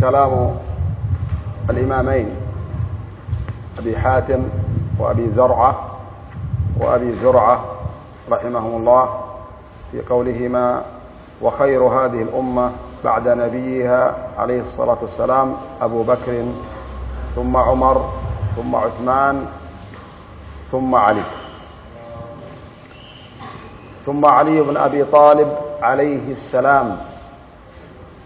كلام الإمامين أبي حاتم وأبي زرعة وأبي زرعة رحمهم الله في قولهما وخير هذه الأمة بعد نبيها عليه الصلاة والسلام أبو بكر ثم عمر ثم عثمان ثم علي. ثم علي بن أبي طالب عليه السلام.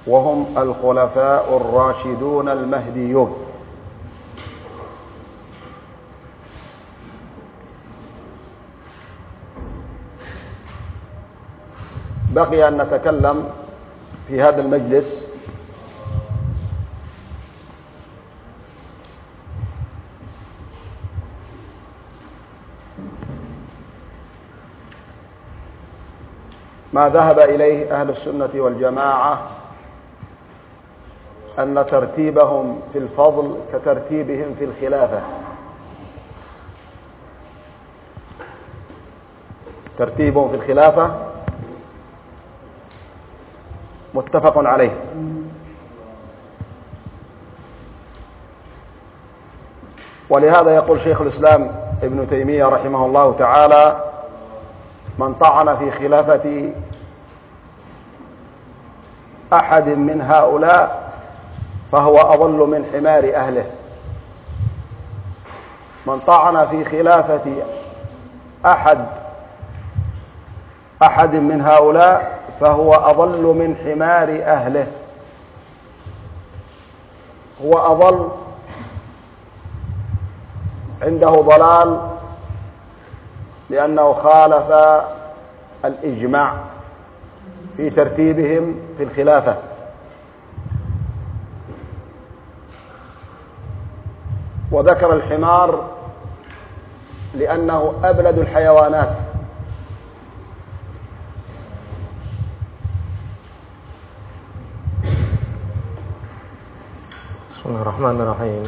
وهم الخلفاء الراشدون المهديون. بقي أن نتكلم في هذا المجلس ما ذهب إليه أهل السنة والجماعة أن ترتيبهم في الفضل كترتيبهم في الخلافة. ترتيبهم في الخلافة متفق عليه. ولهذا يقول شيخ الإسلام ابن تيمية رحمه الله تعالى من طعن في خلافة أحد من هؤلاء فهو أضل من حمار أهله. من طعن في خلافة أحد أحد من هؤلاء فهو أضل من حمار أهله. هو أضل عنده ضلال لأنه خالف الإجماع في ترتيبهم في الخلافة. وذكر الحمار لأنه أبلد الحيوانات. بسم الله الرحمن الرحيم.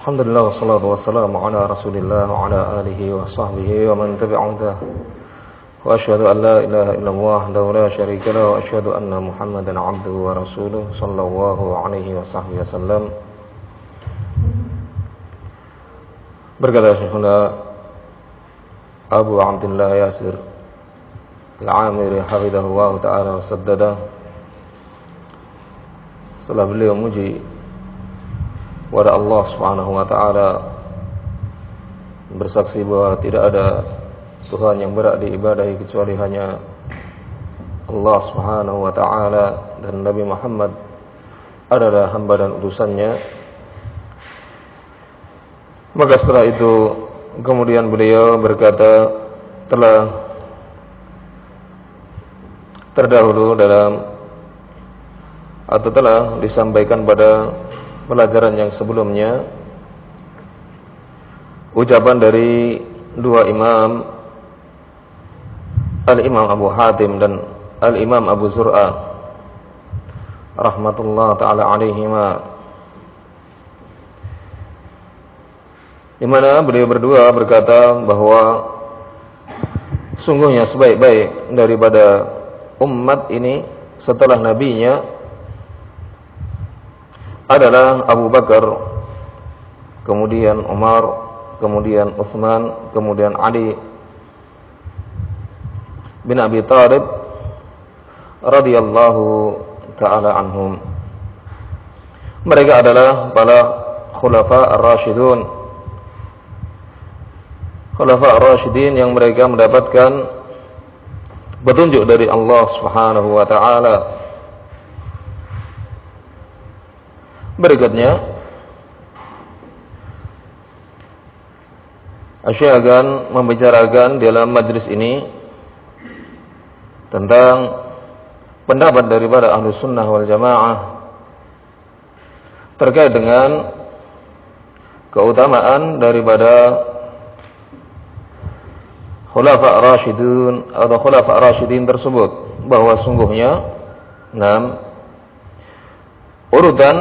الحمد لله والصلاة والسلام على رسول الله وعلى آله وصحبه ومن تبع وأشهد أن لا إله إلا الله وحده لا شريك له وأشهد أن محمدا عبده ورسوله صلى الله عليه وصحبه وسلم. Berkata Syekhuna Abu Abdullah Yasir Al-Amiri hafidhahullah ta'ala wa saddada. Setelah beliau muji kepada Allah Subhanahu wa taala bersaksi bahwa tidak ada Tuhan yang berhak diibadahi kecuali hanya Allah Subhanahu wa taala dan Nabi Muhammad adalah hamba dan utusannya maka setelah itu kemudian beliau berkata telah terdahulu dalam atau telah disampaikan pada pelajaran yang sebelumnya ucapan dari dua imam Al-Imam Abu Hatim dan Al-Imam Abu Zur'ah rahmatullah taala alaihima di mana beliau berdua berkata bahwa sungguhnya sebaik-baik daripada umat ini setelah nabinya adalah Abu Bakar, kemudian Umar, kemudian Utsman, kemudian Ali bin Abi Thalib radhiyallahu taala anhum. Mereka adalah para khulafa ar-rasyidun. Khulafa ar-rasyidin yang mereka mendapatkan petunjuk dari Allah Subhanahu wa taala. Berikutnya Asyik akan membicarakan dalam majlis ini tentang pendapat daripada ahlu sunnah wal jamaah terkait dengan keutamaan daripada khulafa rasyidun atau khulafa rasyidin tersebut bahwa sungguhnya enam urutan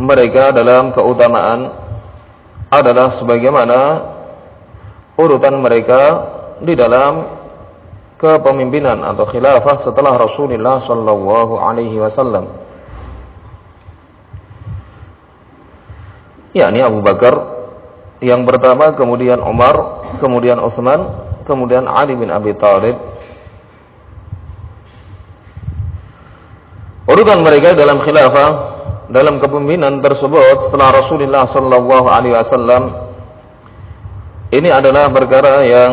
mereka dalam keutamaan adalah sebagaimana urutan mereka di dalam kepemimpinan atau khilafah setelah Rasulullah sallallahu alaihi wasallam. yakni Abu Bakar yang pertama kemudian Umar, kemudian Utsman, kemudian Ali bin Abi Thalib. Urutan mereka dalam khilafah dalam kepemimpinan tersebut setelah Rasulullah sallallahu alaihi wasallam ini adalah perkara yang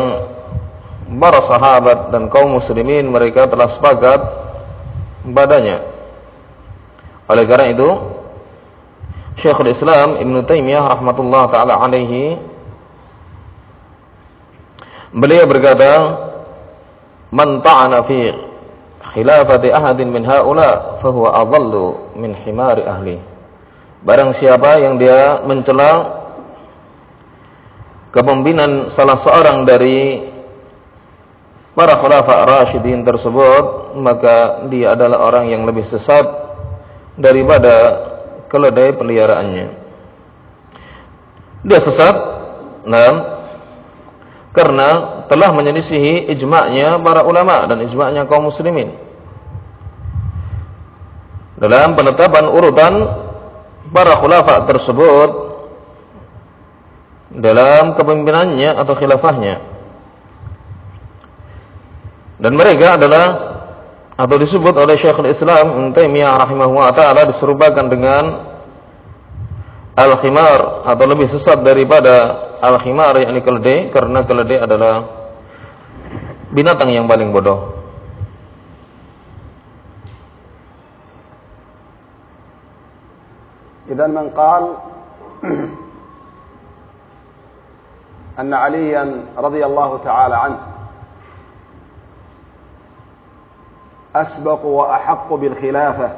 para sahabat dan kaum muslimin mereka telah sepakat padanya. Oleh karena itu, Syekhul Islam Ibn Taimiyah rahmatullah taala alaihi beliau berkata, "Man ta'ana fi khilafati ahadin min haula fahuwa adallu min himari ahli." Barang siapa yang dia mencela kepemimpinan salah seorang dari para khulafa rasyidin tersebut maka dia adalah orang yang lebih sesat daripada keledai peliharaannya dia sesat nah karena telah menyelisihi ijma'nya para ulama dan ijma'nya kaum muslimin dalam penetapan urutan para khulafa tersebut dalam kepemimpinannya atau khilafahnya. Dan mereka adalah atau disebut oleh Syekhul Islam Ibnu Taimiyah rahimahullah taala diserupakan dengan al-khimar atau lebih sesat daripada al-khimar yakni keledai karena keledai adalah binatang yang paling bodoh. إذا من قال أن عليا رضي الله تعالى عنه أسبق وأحق بالخلافة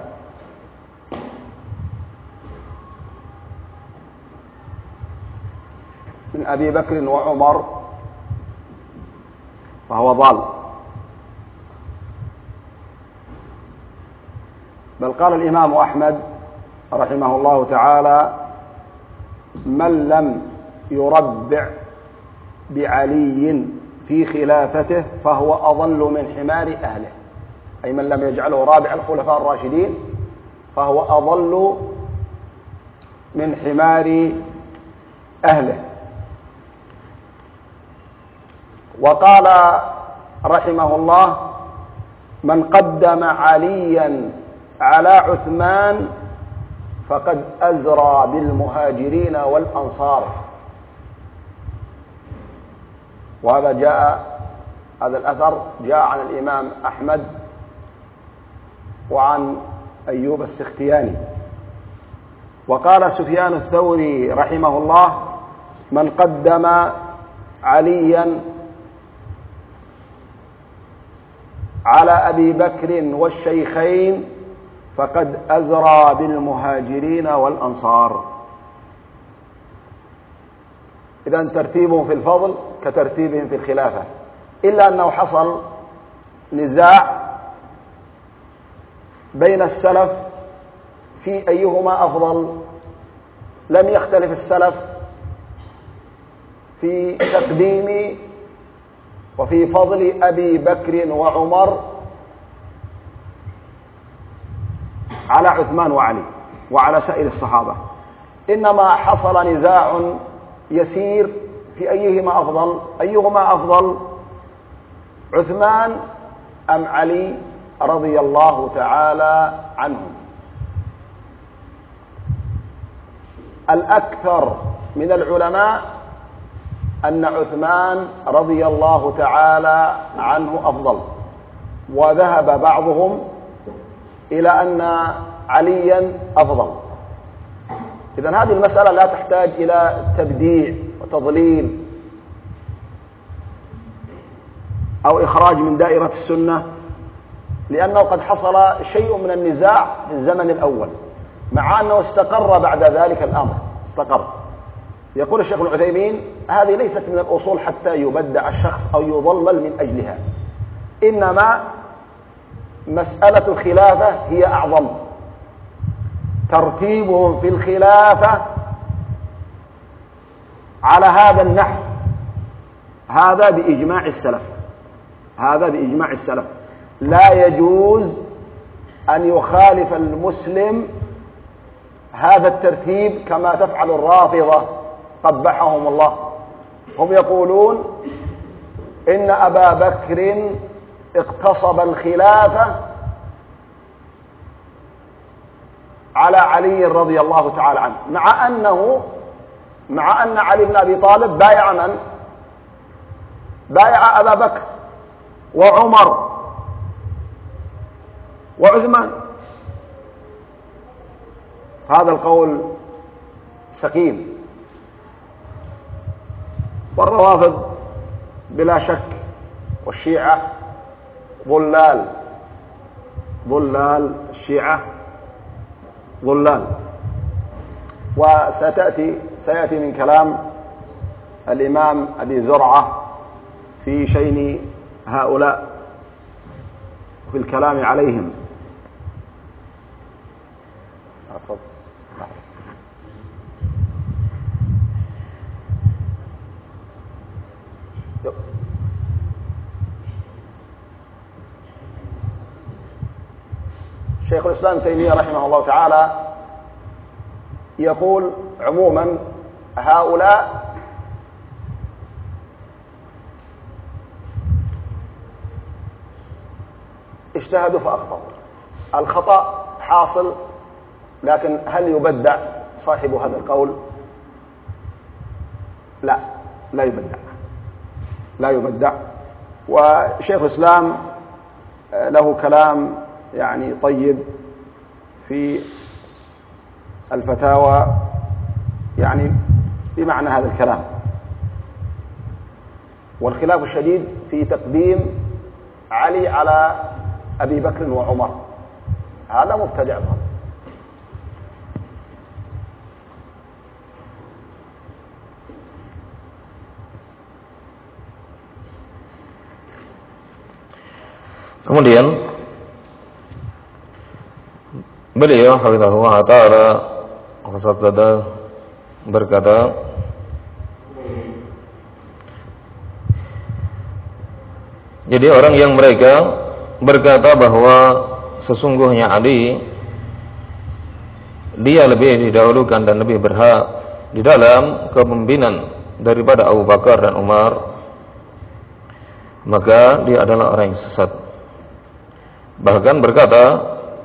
من أبي بكر وعمر فهو ضال. بل قال الإمام أحمد رحمه الله تعالى من لم يربع بعلي في خلافته فهو أضل من حمار أهله. أي من لم يجعله رابع الخلفاء الراشدين فهو أضل من حمار أهله. وقال رحمه الله من قدم عليا على عثمان فقد أزرى بالمهاجرين والأنصار. وهذا جاء هذا الأثر جاء عن الإمام أحمد وعن أيوب السختياني. وقال سفيان الثوري رحمه الله من قدم عليا على أبي بكر والشيخين فقد أزرى بالمهاجرين والأنصار. إذا ترتيبهم في الفضل كترتيبهم في الخلافة. إلا أنه حصل نزاع بين السلف في أيهما أفضل. لم يختلف السلف في تقديم وفي فضل أبي بكر وعمر على عثمان وعلي وعلى سائر الصحابة. إنما حصل نزاع يسير في أيهما أفضل؟ أيهما أفضل؟ عثمان أم علي رضي الله تعالى عنهم؟ الأكثر من العلماء أن عثمان رضي الله تعالى عنه أفضل وذهب بعضهم إلى أن عليا أفضل. إذا هذه المسألة لا تحتاج إلى تبديع وتضليل أو إخراج من دائرة السنة لأنه قد حصل شيء من النزاع في الزمن الأول مع أنه استقر بعد ذلك الأمر استقر. يقول الشيخ العثيمين هذه ليست من الأصول حتى يبدع الشخص أو يضلل من أجلها. إنما مسألة الخلافة هي أعظم. ترتيبهم في الخلافة على هذا النحو. هذا بإجماع السلف. هذا بإجماع السلف. لا يجوز أن يخالف المسلم هذا الترتيب كما تفعل الرافضة. قبحهم الله. هم يقولون إن أبا بكر اغتصب الخلافة على علي رضي الله تعالى عنه. مع أنه مع أن علي بن أبي طالب بايع من؟ بايع أبا بكر وعمر وعثمان. هذا القول سقيم. والروافض بلا شك والشيعة ضلال. ضلال الشيعة ضلال. وستأتي سيأتي من كلام الإمام أبي زرعة في شين هؤلاء في الكلام عليهم. شيخ الإسلام تيمية رحمه الله تعالى يقول عموما هؤلاء اجتهدوا فأخطأوا. الخطأ حاصل لكن هل يبدع صاحب هذا القول؟ لا لا يبدع. لا يبدع. وشيخ الإسلام له كلام يعني طيب في الفتاوى يعني بمعنى هذا الكلام. والخلاف الشديد في تقديم علي على أبي بكر وعمر. هذا مبتدع Kemudian beliau hafizahullah taala Fasada berkata Jadi orang yang mereka berkata bahwa sesungguhnya Ali dia lebih didahulukan dan lebih berhak di dalam kepemimpinan daripada Abu Bakar dan Umar maka dia adalah orang yang sesat. Bahkan berkata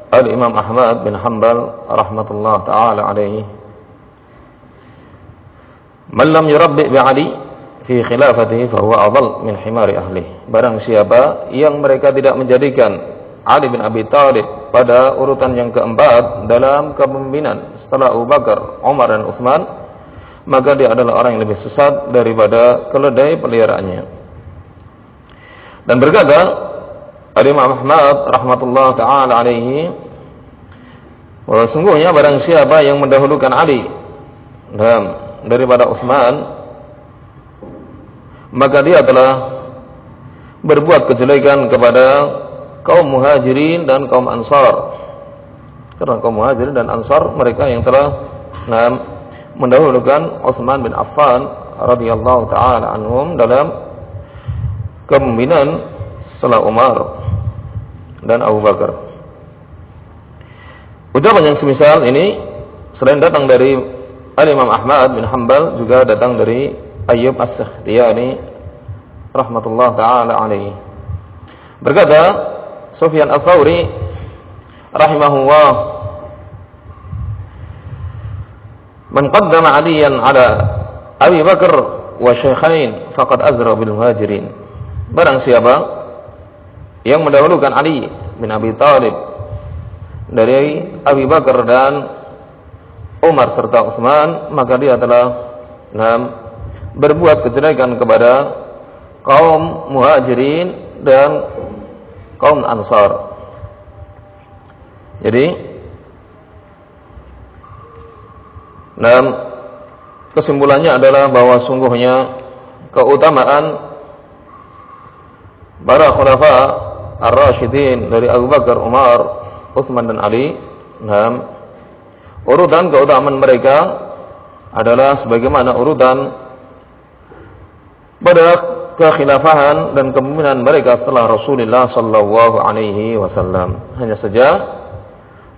Al-Imam Ahmad bin Hanbal rahmatullah taala alaihi Man lam yurabbi bi Ali fi khilafatihi fa huwa adall min himari ahli. Barang siapa yang mereka tidak menjadikan Ali bin Abi Thalib pada urutan yang keempat dalam kepemimpinan setelah Abu Bakar, Umar dan Utsman, maka dia adalah orang yang lebih sesat daripada keledai peliharaannya. Dan berkata Al-Imam Ahmad rahmatullah taala alaihi. Sungguhnya barang siapa yang mendahulukan Ali dan daripada Utsman maka dia telah berbuat kejelekan kepada kaum muhajirin dan kaum ansar. Karena kaum muhajirin dan ansar mereka yang telah nah, mendahulukan Utsman bin Affan radhiyallahu taala anhum dalam kepemimpinan setelah Umar dan Abu Bakar. Ucapan yang semisal ini selain datang dari Al-Imam Ahmad bin Hanbal juga datang dari Ayyub As-Sakhtiyani rahmatullah taala alaihi. Berkata Sufyan Ats-Tsauri rahimahullah Man qaddama Aliyan ala Abi Bakar wa Syaikhain faqad azra bil muhajirin. Barang siapa yang mendahulukan Ali bin Abi Thalib dari Abi Bakar dan Umar serta Utsman maka dia telah nah, berbuat kejelekan kepada kaum muhajirin dan kaum Ansar. Jadi dan kesimpulannya adalah bahwa sungguhnya keutamaan para khulafa ar-rasyidin dari Abu Bakar, Umar, Utsman dan Ali. Nah, urutan keutamaan mereka adalah sebagaimana urutan pada kekhilafahan dan kepemimpinan mereka setelah Rasulullah sallallahu alaihi wasallam. Hanya saja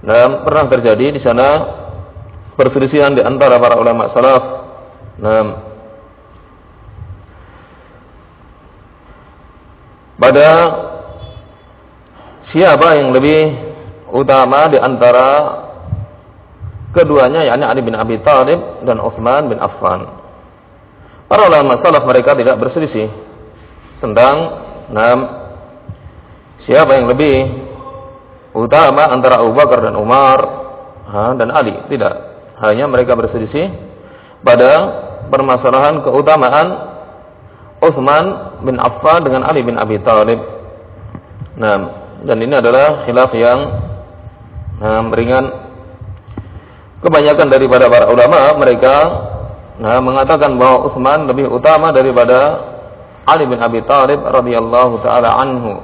nah, pernah terjadi di sana perselisihan di antara para ulama salaf. Nah, pada siapa yang lebih utama di antara keduanya yakni Ali bin Abi Thalib dan Utsman bin Affan. Para ulama salaf mereka tidak berselisih tentang enam siapa yang lebih utama antara Abu Bakar dan Umar dan Ali. Tidak, hanya mereka berselisih pada permasalahan keutamaan Uthman bin Affan dengan Ali bin Abi Thalib. Nah, dan ini adalah khilaf yang nah, ringan. Kebanyakan daripada para ulama mereka nah, mengatakan bahwa Uthman lebih utama daripada Ali bin Abi Thalib radhiyallahu taala anhu.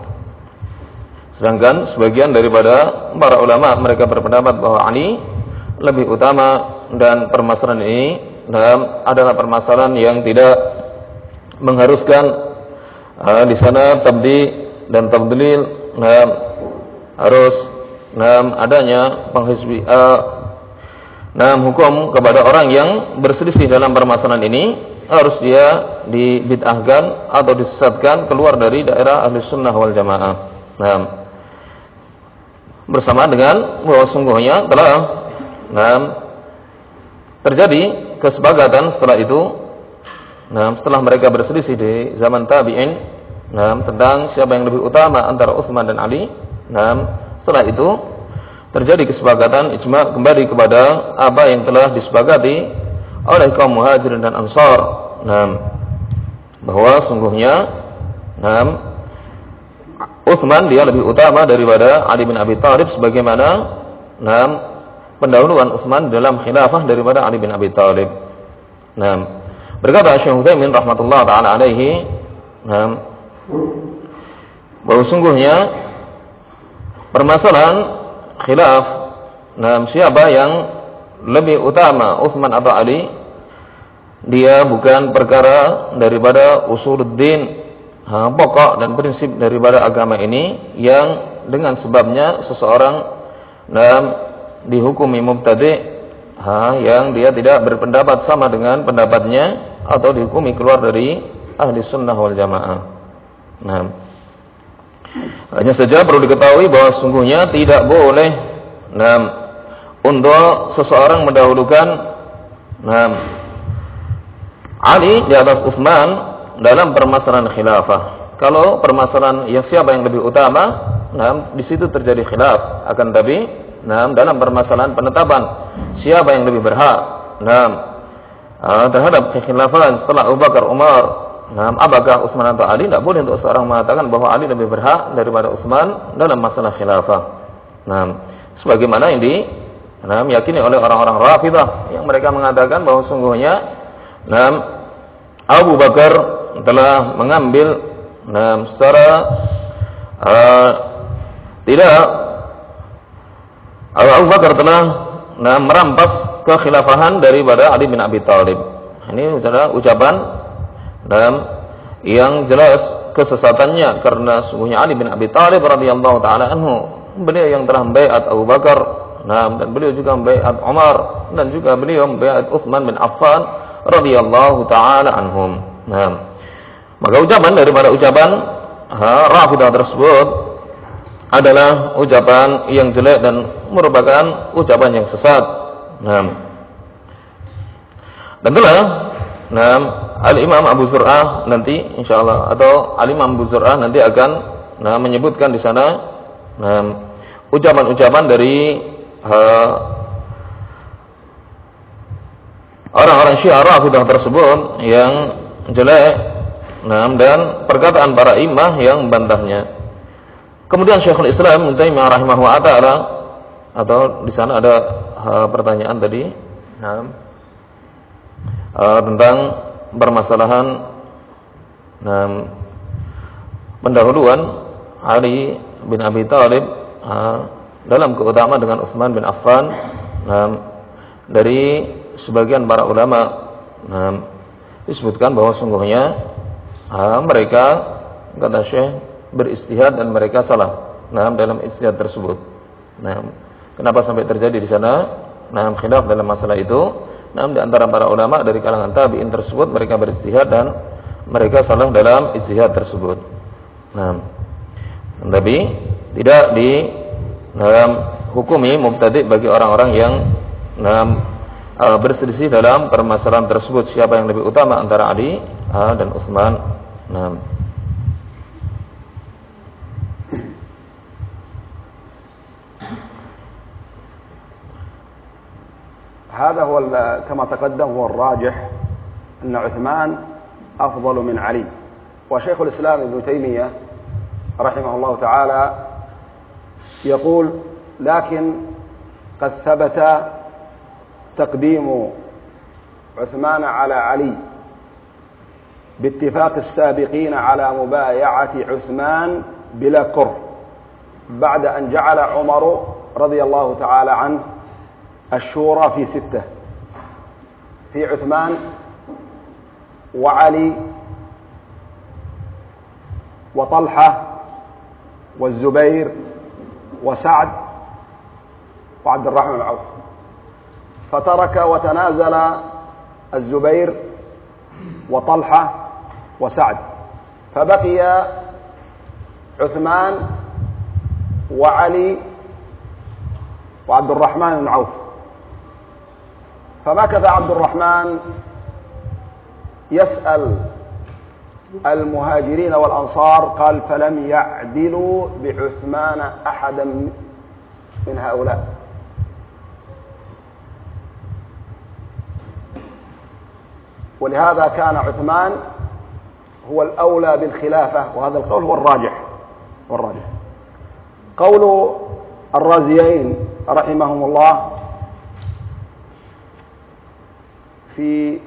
Sedangkan sebagian daripada para ulama mereka berpendapat bahwa Ali lebih utama dan permasalahan ini nah, adalah permasalahan yang tidak mengharuskan uh, di sana tabdi dan tabdilil nah, harus nah, adanya penghisbi uh, nah, hukum kepada orang yang berselisih dalam permasalahan ini harus dia dibid'ahkan atau disesatkan keluar dari daerah ahli sunnah wal jamaah. Nah, bersama dengan bahwa sungguhnya telah nah, terjadi kesepakatan setelah itu. Nah, setelah mereka berselisih di zaman tabi'in, nah, tentang siapa yang lebih utama antara Utsman dan Ali, nah, setelah itu terjadi kesepakatan ijma kembali kepada apa yang telah disepakati oleh kaum muhajirin dan ansar. Nah, bahwa sungguhnya nah, Utsman dia lebih utama daripada Ali bin Abi Thalib sebagaimana nah, pendahuluan Utsman dalam khilafah daripada Ali bin Abi Thalib. Nah, Berkata Syekh Utsaimin rahmatullah taala alaihi, nah, bahwa sungguhnya permasalahan khilaf nah, siapa yang lebih utama Utsman atau Ali dia bukan perkara daripada usuluddin pokok dan prinsip daripada agama ini yang dengan sebabnya seseorang nah, dihukumi mubtadi ha, yang dia tidak berpendapat sama dengan pendapatnya atau dihukumi keluar dari ahli sunnah wal jamaah. Nah, hanya saja perlu diketahui bahwa sungguhnya tidak boleh nah, untuk seseorang mendahulukan nah, Ali di atas Utsman dalam permasalahan khilafah. Kalau permasalahan yang siapa yang lebih utama, nah, di situ terjadi khilaf. Akan tapi Nah, dalam permasalahan penetapan siapa yang lebih berhak. Nah, terhadap kekhilafan setelah Abu Bakar, Umar, nah, apakah Utsman atau Ali? Tidak boleh untuk seorang mengatakan bahwa Ali lebih berhak daripada Utsman dalam masalah khilafah. Nah, sebagaimana di nah, meyakini oleh orang-orang Rafidah yang mereka mengatakan bahwa sungguhnya nah, Abu Bakar telah mengambil nah, secara uh, tidak Abu Bakar telah nah, merampas kekhilafahan daripada Ali bin Abi Thalib. Ini adalah ucapan dalam yang jelas kesesatannya karena sungguhnya Ali bin Abi Thalib radhiyallahu taala anhu beliau yang telah membaiat Abu Bakar nah, dan beliau juga membaiat Umar dan juga beliau membaiat Utsman bin Affan radhiyallahu taala anhum. Nah, maka ucapan daripada ucapan Rafidah tersebut adalah ucapan yang jelek dan merupakan ucapan yang sesat. Nah, dan telah nah, Al Imam Abu Zur'ah nanti insyaallah atau Al Imam Abu Zur'ah nanti akan nah, menyebutkan di sana nah, ucapan-ucapan dari orang-orang Syiah Rafidah tersebut yang jelek Nah, dan perkataan para imah yang membantahnya. Kemudian Syekhul Islam Ibnu Taimiyah rahimahullah taala atau di sana ada uh, pertanyaan tadi nah, uh, tentang permasalahan nah, pendahuluan Ali bin Abi Thalib uh, dalam keutamaan dengan Utsman bin Affan nah, dari sebagian para ulama nah, disebutkan bahwa sungguhnya uh, mereka kata Syekh beristihad dan mereka salah nah, dalam istihad tersebut. Nah, kenapa sampai terjadi di sana? Nah, khilaf dalam masalah itu. Nah, di antara para ulama dari kalangan tabi'in tersebut mereka beristihad dan mereka salah dalam istihad tersebut. Nah, tapi tidak di dalam hukumi mubtadi bagi orang-orang yang dalam uh, berselisih dalam permasalahan tersebut siapa yang lebih utama antara Ali uh, dan Utsman. Nah, هذا هو كما تقدم هو الراجح أن عثمان أفضل من علي. وشيخ الإسلام ابن تيمية رحمه الله تعالى يقول لكن قد ثبت تقديم عثمان على علي باتفاق السابقين على مبايعة عثمان بلا كره بعد أن جعل عمر رضي الله تعالى عنه الشورى في ستة. في عثمان وعلي وطلحة والزبير وسعد وعبد الرحمن بن عوف. فترك وتنازل الزبير وطلحة وسعد. فبقي عثمان وعلي وعبد الرحمن بن عوف. فمكث عبد الرحمن يسأل المهاجرين والأنصار قال فلم يعدلوا بعثمان أحدا من هؤلاء. ولهذا كان عثمان هو الأولى بالخلافة وهذا القول هو الراجح هو الراجح. قول الرازيين رحمهم الله في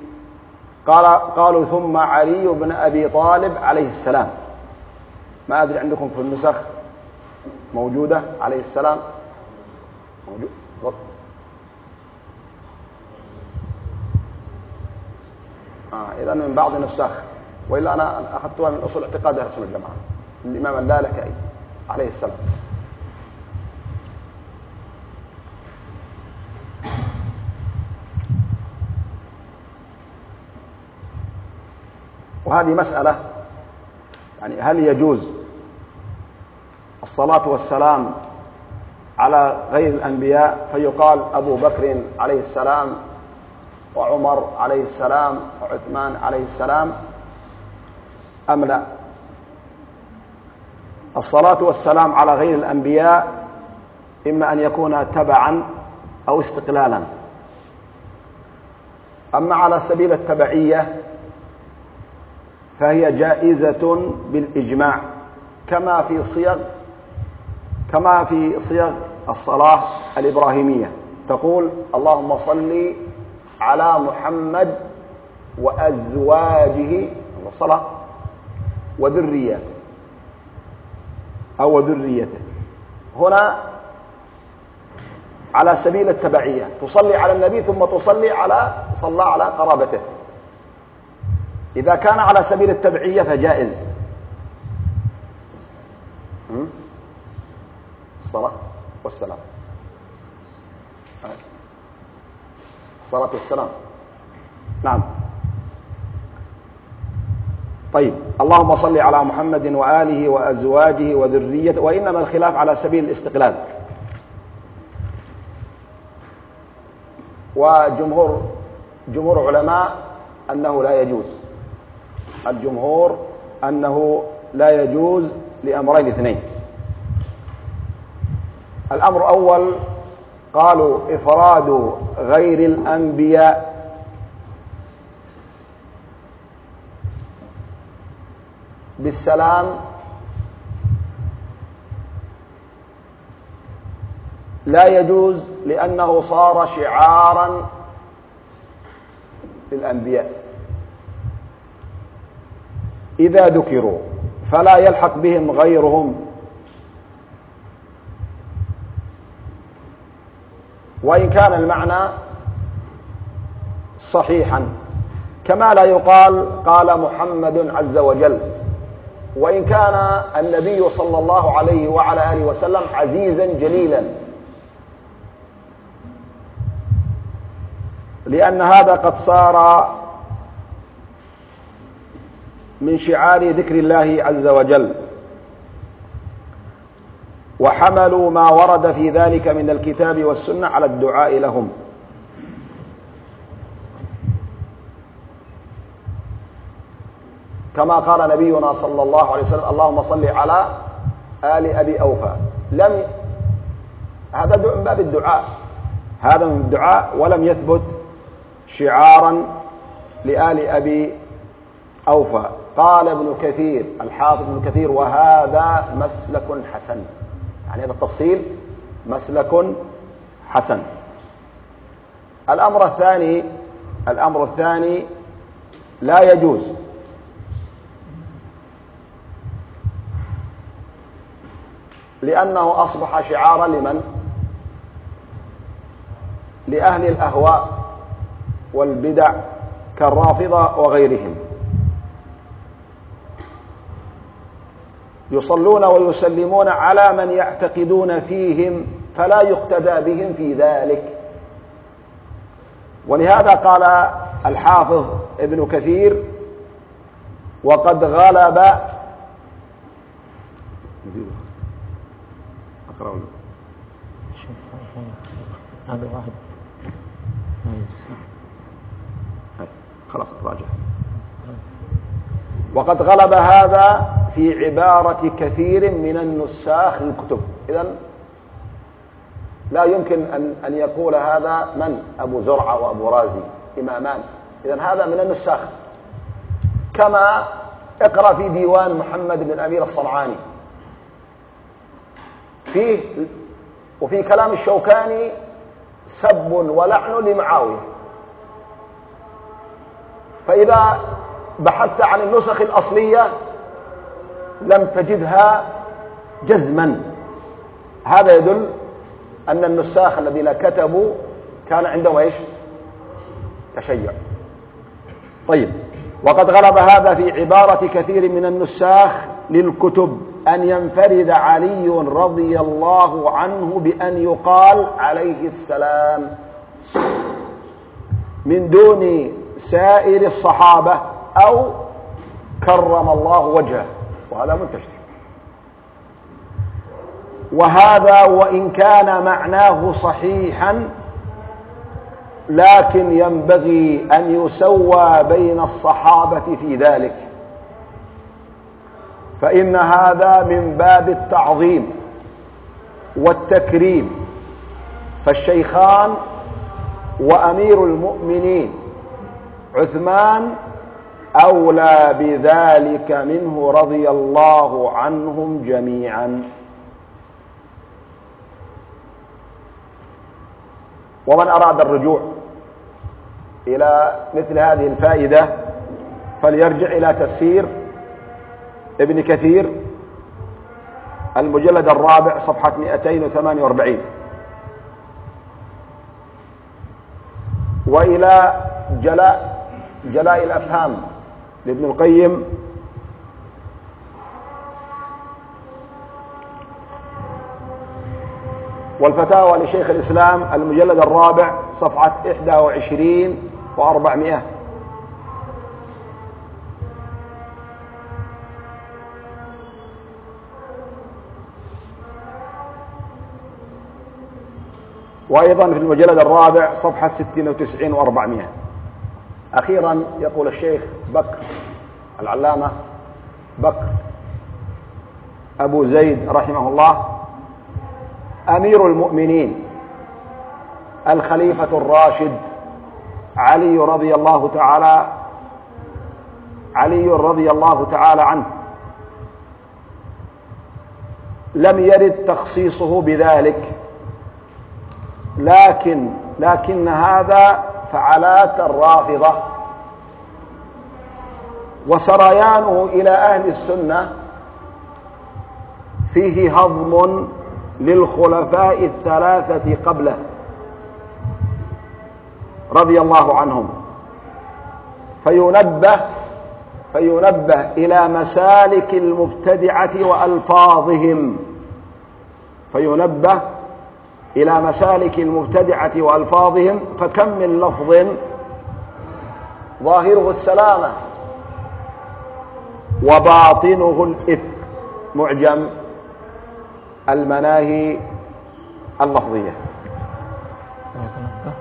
قال قالوا ثم علي بن أبي طالب عليه السلام. ما أدري عندكم في النسخ موجودة عليه السلام؟ موجود. آه إذا من بعض النسخ وإلا أنا أخذتها من أصول اعتقاد أهل السنة الجماعة الإمام اللالكائي عليه السلام. وهذه مسألة يعني هل يجوز الصلاة والسلام على غير الأنبياء؟ فيقال أبو بكر عليه السلام وعمر عليه السلام وعثمان عليه السلام أم لا؟ الصلاة والسلام على غير الأنبياء إما أن يكون تبعا أو استقلالا. أما على سبيل التبعية فهي جائزة بالإجماع كما في صيغ كما في صيغ الصلاة الإبراهيمية. تقول اللهم صل على محمد وأزواجه الصلاة وذرياته أو ذريته هنا على سبيل التبعية تصلي على النبي ثم تصلي على صلى على قرابته. إذا كان على سبيل التبعية فجائز. الصلاة والسلام. الصلاة والسلام. نعم. طيب. اللهم صل على محمد وآله وأزواجه وذريته وإنما الخلاف على سبيل الاستقلال. وجمهور جمهور علماء أنه لا يجوز. الجمهور أنه لا يجوز لأمرين اثنين. الأمر الأول قالوا إفراد غير الأنبياء. بالسلام لا يجوز لأنه صار شعارا للأنبياء. إذا ذكروا فلا يلحق بهم غيرهم. وإن كان المعنى صحيحا كما لا يقال قال محمد عز وجل. وإن كان النبي صلى الله عليه وعلى آله وسلم عزيزا جليلا. لأن هذا قد صار من شعار ذكر الله عز وجل. وحملوا ما ورد في ذلك من الكتاب والسنة على الدعاء لهم. كما قال نبينا صلى الله عليه وسلم اللهم صل على آل أبي أوفى. لم هذا من باب الدعاء. هذا من الدعاء ولم يثبت شعارا لآل أبي أوفى. قال ابن كثير الحافظ ابن كثير وهذا مسلك حسن. يعني هذا التفصيل مسلك حسن. الأمر الثاني الأمر الثاني لا يجوز. لأنه أصبح شعارا لمن؟ لأهل الأهواء والبدع كالرافضة وغيرهم. يصلون ويسلمون على من يعتقدون فيهم فلا يقتدى بهم في ذلك. ولهذا قال الحافظ ابن كثير وقد غلب هذا واحد. خلاص راجع. وقد غلب هذا في عبارة كثير من النساخ للكتب. إذا لا يمكن أن أن يقول هذا من؟ أبو زرعة وأبو رازي إمامان. إذا هذا من النساخ. كما اقرأ في ديوان محمد بن الأمير الصنعاني. فيه وفي كلام الشوكاني سب ولعن لمعاوية. فإذا بحثت عن النسخ الأصلية لم تجدها جزما. هذا يدل أن النساخ الذين كتبوا كان عندهم إيش؟ تشيع. طيب وقد غلب هذا في عبارة كثير من النساخ للكتب أن ينفرد علي رضي الله عنه بأن يقال عليه السلام من دون سائر الصحابة. أو كرم الله وجهه وهذا منتشر. وهذا وإن كان معناه صحيحا لكن ينبغي أن يسوى بين الصحابة في ذلك. فإن هذا من باب التعظيم والتكريم. فالشيخان وأمير المؤمنين عثمان أولى بذلك منه رضي الله عنهم جميعا. ومن أراد الرجوع إلى مثل هذه الفائدة فليرجع إلى تفسير ابن كثير المجلد الرابع صفحة 248 وإلى جلاء جلاء الأفهام. لابن القيم. والفتاوى لشيخ الإسلام المجلد الرابع صفحة 21 و400 وأيضا في المجلد الرابع صفحة 96 و400 أخيرا يقول الشيخ بكر العلامة بكر أبو زيد رحمه الله أمير المؤمنين الخليفة الراشد علي رضي الله تعالى علي رضي الله تعالى عنه. لم يرد تخصيصه بذلك لكن لكن هذا فعلات الرافضة. وسريانه إلى أهل السنة. فيه هضم للخلفاء الثلاثة قبله. رضي الله عنهم. فينبه فينبه إلى مسالك المبتدعة وألفاظهم. فينبه إلى مسالك المبتدعة وألفاظهم فكم من لفظ ظاهره السلامة وباطنه الإثم. معجم المناهي اللفظية. المبتدعة.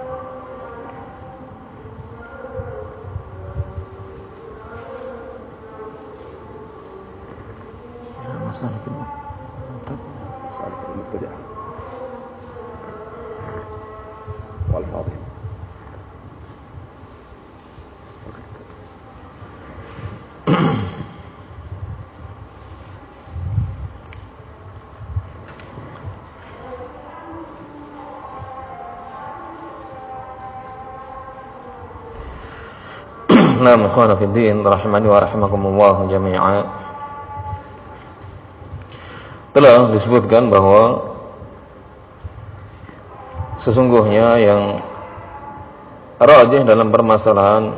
Naam ikhwan fi din rahimani wa rahimakumullah jami'a. Telah disebutkan bahwa sesungguhnya yang rajih dalam permasalahan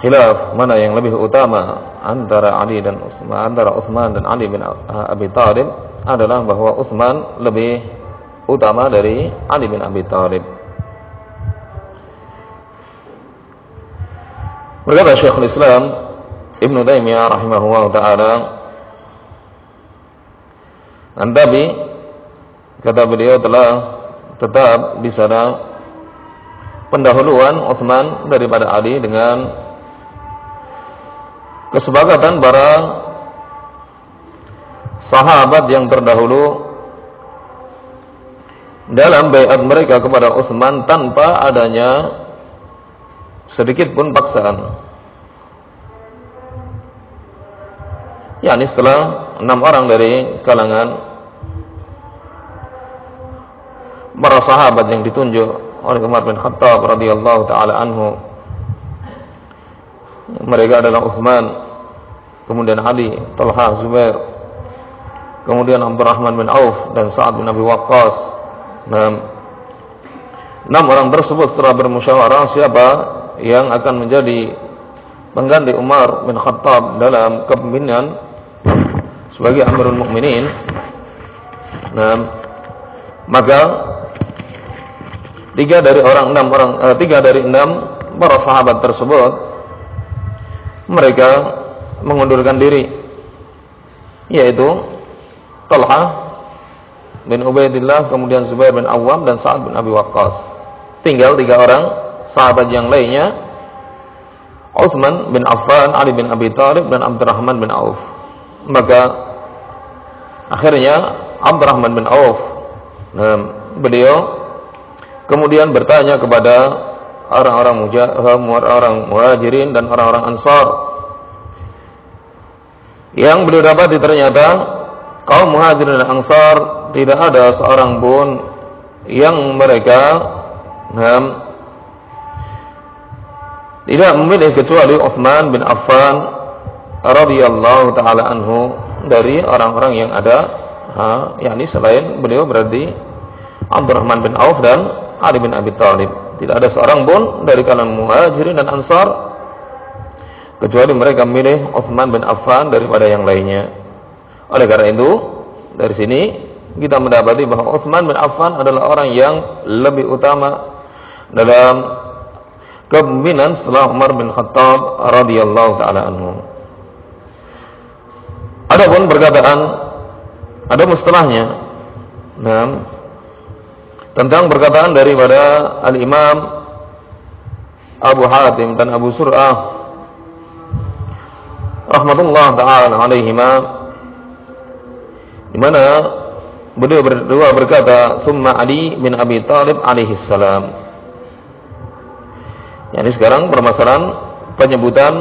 khilaf mana yang lebih utama antara Ali dan Utsman antara Utsman dan Ali bin Abi Thalib adalah bahwa Utsman lebih utama dari Ali bin Abi Thalib. Berkata Syekhul Islam Ibnu Taimiyah rahimahullah taala Antabi kata beliau telah tetap di sana pendahuluan Utsman daripada Ali dengan kesepakatan para sahabat yang terdahulu dalam bayat mereka kepada Utsman tanpa adanya sedikit pun paksaan. ini setelah enam orang dari kalangan para sahabat yang ditunjuk oleh Umar bin Khattab radhiyallahu taala anhu. Mereka adalah Utsman, kemudian Ali, Talha, Zubair, kemudian Abdurrahman bin Auf dan Sa'ad bin Abi Waqqas. Nah, enam orang tersebut setelah bermusyawarah siapa yang akan menjadi pengganti Umar bin Khattab dalam kepemimpinan sebagai Amirul Mukminin. Nah, maka tiga dari orang enam orang eh, tiga dari enam para sahabat tersebut mereka mengundurkan diri yaitu Talha bin Ubaidillah kemudian Zubair bin Awam dan Sa'ad bin Abi Waqqas tinggal tiga orang sahabat yang lainnya Utsman bin Affan, Ali bin Abi Thalib dan Abdurrahman bin Auf. Maka akhirnya Abdurrahman bin Auf nah, beliau kemudian bertanya kepada orang-orang orang muhajirin dan orang-orang ansar yang beliau dapati ternyata kaum muhajirin dan ansar tidak ada seorang pun yang mereka nah, tidak memilih kecuali Uthman bin Affan radhiyallahu taala anhu dari orang-orang yang ada ha, yakni selain beliau berarti Abdurrahman bin Auf dan Ali bin Abi Thalib. Tidak ada seorang pun dari kalangan Muhajirin dan Ansar kecuali mereka memilih Uthman bin Affan daripada yang lainnya. Oleh karena itu, dari sini kita mendapati bahwa Uthman bin Affan adalah orang yang lebih utama dalam kepemimpinan setelah Umar bin Khattab radhiyallahu taala anhu. Adapun perkataan ada mustalahnya. Nah, tentang perkataan daripada Al-Imam Abu Hatim dan Abu Sur'ah rahmatullah taala alaihima di mana beliau berdua berkata, "Tsumma Ali bin Abi Thalib alaihi salam." Yani sekarang permasalahan penyebutan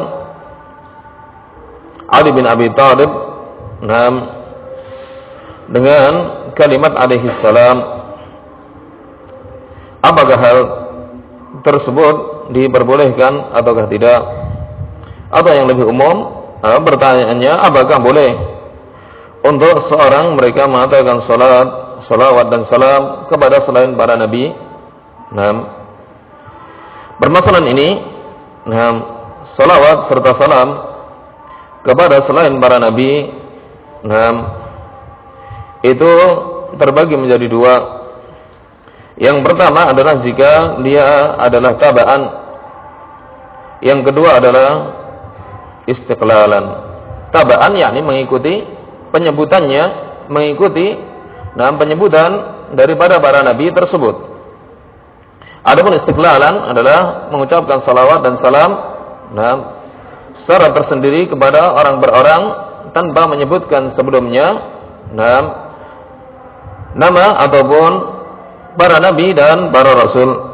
Ali bin Abi Thalib Nah, dengan kalimat alaihi salam. Apakah hal tersebut diperbolehkan ataukah tidak? Atau yang lebih umum nah, pertanyaannya apakah boleh untuk seorang mereka mengatakan salat salawat dan salam kepada selain para nabi? Nah permasalahan ini nah salawat serta salam kepada selain para nabi nah itu terbagi menjadi dua. Yang pertama adalah jika dia adalah tabaan. Yang kedua adalah istiqlalan. Tabaan yakni mengikuti penyebutannya, mengikuti nah penyebutan daripada para nabi tersebut. Adapun istiqlalan adalah mengucapkan salawat dan salam nah, secara tersendiri kepada orang berorang tanpa menyebutkan sebelumnya nah, nama ataupun para nabi dan para rasul.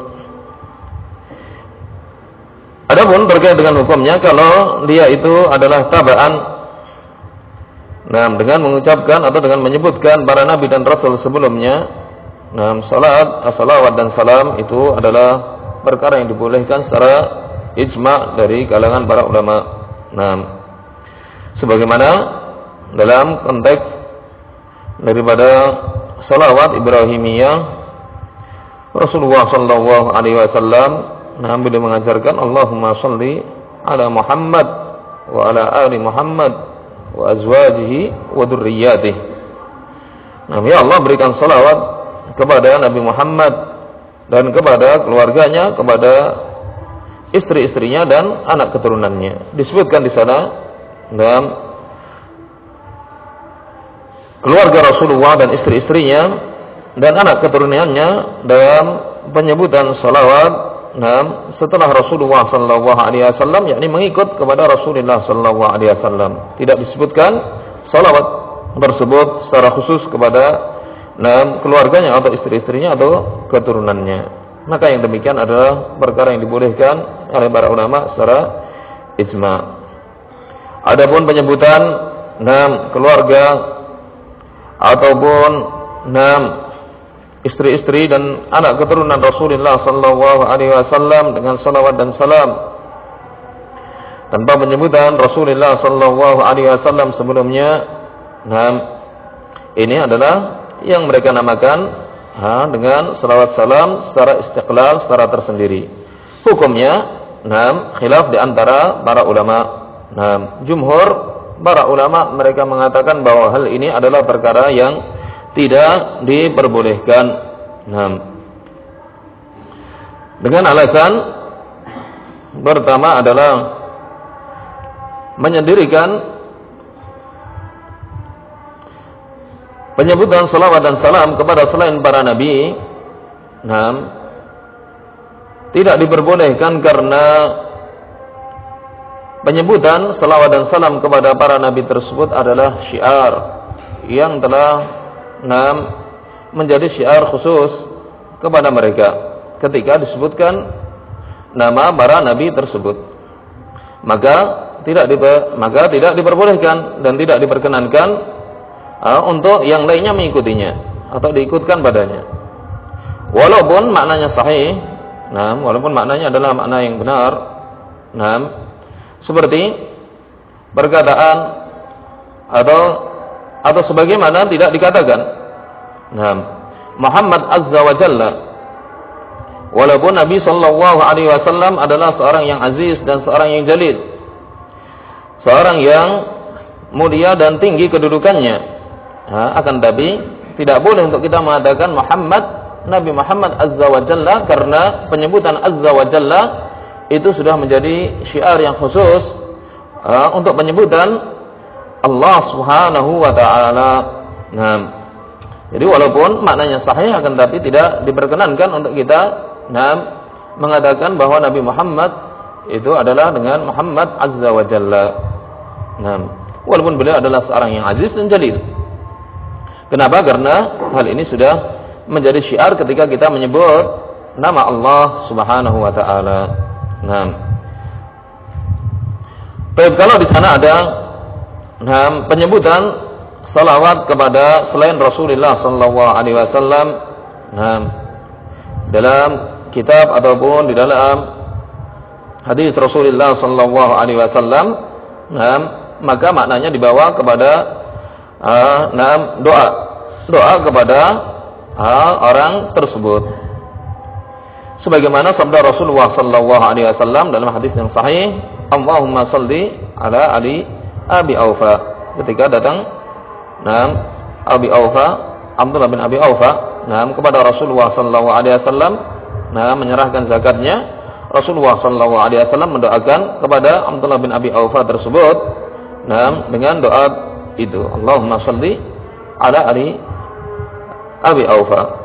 Adapun terkait dengan hukumnya kalau dia itu adalah tabaan Nah, dengan mengucapkan atau dengan menyebutkan para nabi dan rasul sebelumnya, nah, salat, salawat dan salam itu adalah perkara yang dibolehkan secara ijma dari kalangan para ulama. Nah, sebagaimana dalam konteks daripada salawat Ibrahimiyah Rasulullah sallallahu alaihi wasallam nah beliau mengajarkan Allahumma shalli ala Muhammad wa ala ali Muhammad wa azwajihi wa dzurriyyatihi. Nah, ya Allah berikan salawat kepada Nabi Muhammad dan kepada keluarganya, kepada istri-istrinya dan anak keturunannya. Disebutkan di sana dalam keluarga Rasulullah dan istri-istrinya dan anak keturunannya dalam penyebutan salawat Nah, setelah Rasulullah sallallahu alaihi wasallam yakni mengikut kepada Rasulullah sallallahu alaihi wasallam. Tidak disebutkan salawat tersebut secara khusus kepada nah, keluarganya atau istri-istrinya atau keturunannya. Maka yang demikian adalah perkara yang dibolehkan oleh para ulama secara ijma. Adapun penyebutan nah, keluarga ataupun enam istri-istri dan anak keturunan Rasulullah sallallahu alaihi wasallam dengan salawat dan salam tanpa penyebutan Rasulullah sallallahu alaihi wasallam sebelumnya enam ini adalah yang mereka namakan ha, dengan salawat salam secara istiqlal secara tersendiri. Hukumnya enam khilaf di antara para ulama. Enam jumhur para ulama mereka mengatakan bahwa hal ini adalah perkara yang tidak diperbolehkan. Nah, dengan alasan pertama adalah menyendirikan penyebutan salawat dan salam kepada selain para nabi. Nah, tidak diperbolehkan karena Penyebutan salawat dan salam kepada para nabi tersebut adalah syiar yang telah nam menjadi syiar khusus kepada mereka ketika disebutkan nama para nabi tersebut. Maka tidak diper, maka tidak diperbolehkan dan tidak diperkenankan untuk yang lainnya mengikutinya atau diikutkan padanya. Walaupun maknanya sahih, nah, walaupun maknanya adalah makna yang benar, nah, seperti perkataan atau atau sebagaimana tidak dikatakan. Nah, Muhammad Azza wa Jalla walaupun Nabi sallallahu alaihi wasallam adalah seorang yang aziz dan seorang yang jalil. Seorang yang mulia dan tinggi kedudukannya. Nah, akan tapi tidak boleh untuk kita mengatakan Muhammad Nabi Muhammad Azza wa Jalla karena penyebutan Azza wa Jalla itu sudah menjadi syiar yang khusus uh, untuk penyebutan Allah Subhanahu wa taala. Nah, jadi walaupun maknanya sahih akan tapi tidak diperkenankan untuk kita nah, mengatakan bahwa Nabi Muhammad itu adalah dengan Muhammad Azza wa Jalla. Nah, walaupun beliau adalah seorang yang aziz dan jalil. Kenapa? Karena hal ini sudah menjadi syiar ketika kita menyebut nama Allah Subhanahu wa taala. Nah, Baik, kalau di sana ada nah, penyebutan salawat kepada selain Rasulullah sallallahu alaihi wasallam nah, dalam kitab ataupun di dalam hadis Rasulullah sallallahu alaihi wasallam nah, maka maknanya dibawa kepada uh, nah, doa. Doa kepada uh, orang tersebut. Sebagaimana sabda Rasulullah sallallahu alaihi wasallam dalam hadis yang sahih Allahumma salli ala ali Abi Aufa. Ketika datang Naam Abi Aufa Abdullah bin Abi Aufa Naam kepada Rasulullah sallallahu alaihi wasallam Naam menyerahkan zakatnya Rasulullah sallallahu alaihi wasallam mendoakan kepada Abdullah bin Abi Aufa tersebut Naam dengan doa itu Allahumma salli ala ali Abi Aufa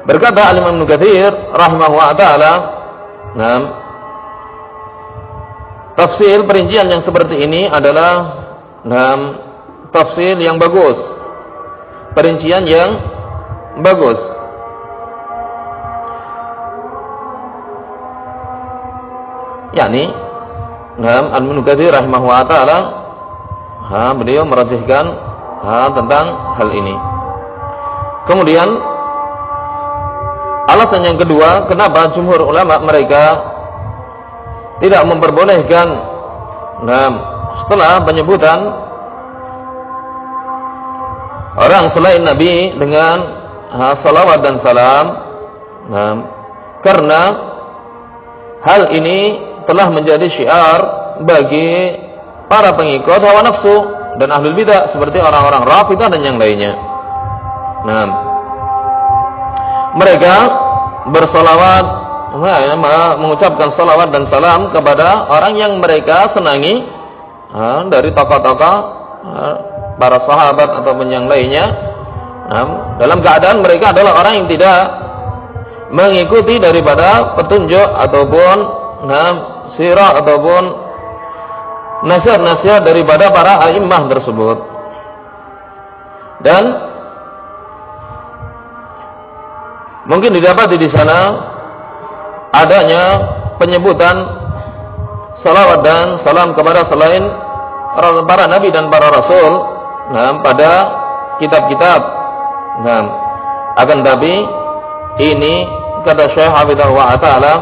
Berkata Al-Imam Nukathir rahimahullah taala, "Naam. Tafsir perincian yang seperti ini adalah naam tafsir yang bagus. Perincian yang bagus. yakni Naam Al-Munukathir rahimahullah taala ha, beliau merajihkan ha, tentang hal ini. Kemudian alasan yang kedua kenapa jumhur ulama mereka tidak memperbolehkan nah, setelah penyebutan orang selain Nabi dengan ha, salawat dan salam nah, karena hal ini telah menjadi syiar bagi para pengikut hawa nafsu dan ahlul bidah seperti orang-orang rafidah dan yang lainnya. Nah mereka bersolawat mengucapkan salawat dan salam kepada orang yang mereka senangi dari tokoh-tokoh para sahabat ataupun yang lainnya. Dalam keadaan mereka adalah orang yang tidak mengikuti daripada petunjuk ataupun nah, sirah ataupun nasihat-nasihat daripada para a'immah tersebut dan mungkin didapati di sana adanya penyebutan salawat dan salam kepada selain para nabi dan para rasul nah, pada kitab-kitab. Nah, akan tapi ini kata Syekh Hafidzah wa taala,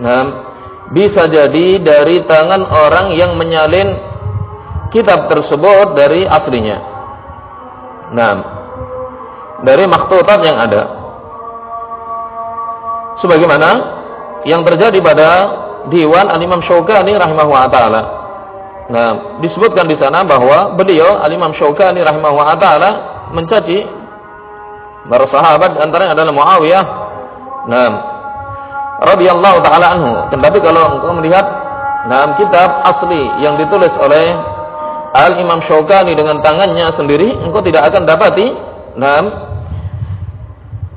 nah, bisa jadi dari tangan orang yang menyalin kitab tersebut dari aslinya. Nah, dari makhtutat yang ada. Sebagaimana yang terjadi pada Diwan Al-Imam Syaukani rahimahullah taala Nah, disebutkan di sana bahwa beliau Al-Imam Syaukani rahimahullah taala mencaci para sahabat antaranya adalah Muawiyah. Nah, radhiyallahu taala anhu. Tetapi kalau engkau melihat dalam kitab asli yang ditulis oleh Al-Imam Syaukani dengan tangannya sendiri, engkau tidak akan dapati nah,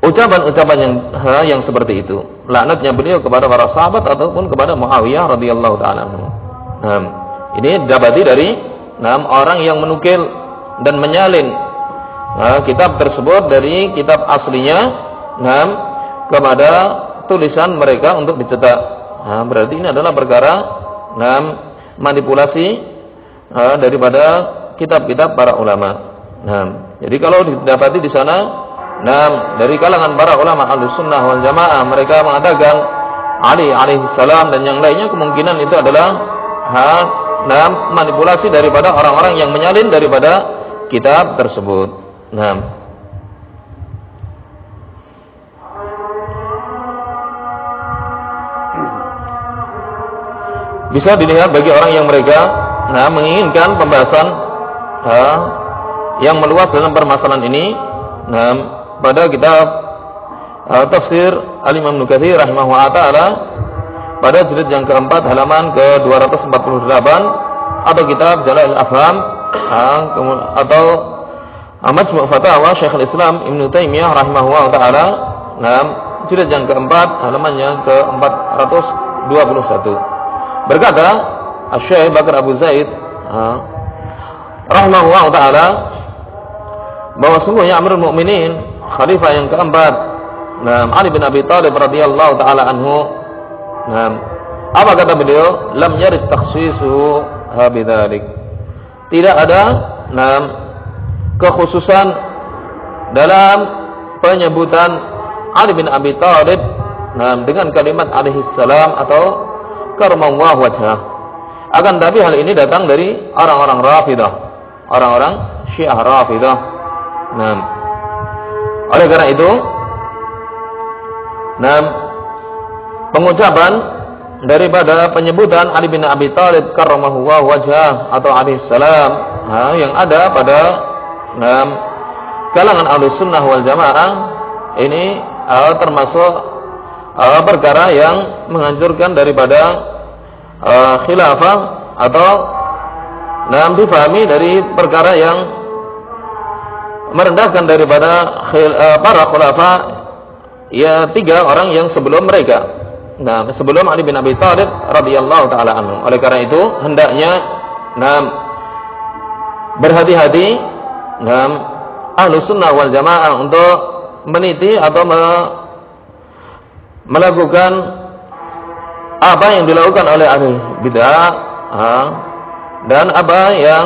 ucapan-ucapan yang ha, yang seperti itu. Laknatnya beliau kepada para sahabat ataupun kepada Muawiyah radhiyallahu taala anhu. Nah, ini didapati dari enam orang yang menukil dan menyalin nah, kitab tersebut dari kitab aslinya enam kepada tulisan mereka untuk dicetak. Nah, berarti ini adalah perkara enam manipulasi nah, daripada kitab-kitab para ulama. Nah, jadi kalau didapati di sana Nah, dari kalangan para ulama al-sunnah wal jamaah mereka mengatakan Ali alaihissalam dan yang lainnya kemungkinan itu adalah ha, nah, manipulasi daripada orang-orang yang menyalin daripada kitab tersebut. Nah, bisa dilihat bagi orang yang mereka nah menginginkan pembahasan nah, yang meluas dalam permasalahan ini nah pada kitab uh, tafsir Al-Imam Nukathir rahimahullah taala pada jilid yang keempat halaman ke-248 atau kitab Jalal Afham atau Majmu' Fatawa Syekhul Islam Ibn Taimiyah rahimahullah taala nah, jilid yang keempat halamannya ke-421 berkata Syekh Bakar Abu Zaid rahimahullah taala bahwa sungguhnya Amirul Mukminin khalifah yang keempat nah, Ali bin Abi Thalib radhiyallahu taala anhu Nah, apa kata beliau? Lam yarid takhsisu habidzalik. Tidak ada nah, kekhususan dalam penyebutan Ali bin Abi Thalib nah, dengan kalimat alaihi salam atau karmallahu wajhah. Akan tapi hal ini datang dari orang-orang Rafidah, orang-orang Syiah Rafidah. Nah, oleh karena itu, nah, pengucapan daripada penyebutan Ali bin Abi Thalib karramallahu wajhah atau alaihi salam yang ada pada nah, kalangan Ahlus Sunnah wal Jamaah ini uh, termasuk uh, perkara yang menghancurkan daripada uh, khilafah atau nah, difahami dari perkara yang merendahkan daripada khil, uh, para khulafa ya tiga orang yang sebelum mereka. Nah, sebelum Ali bin Abi Thalib radhiyallahu taala anhu. Oleh karena itu, hendaknya nah berhati-hati nah ahlu sunnah wal jamaah untuk meniti atau melakukan apa yang dilakukan oleh ahli bid'ah dan apa yang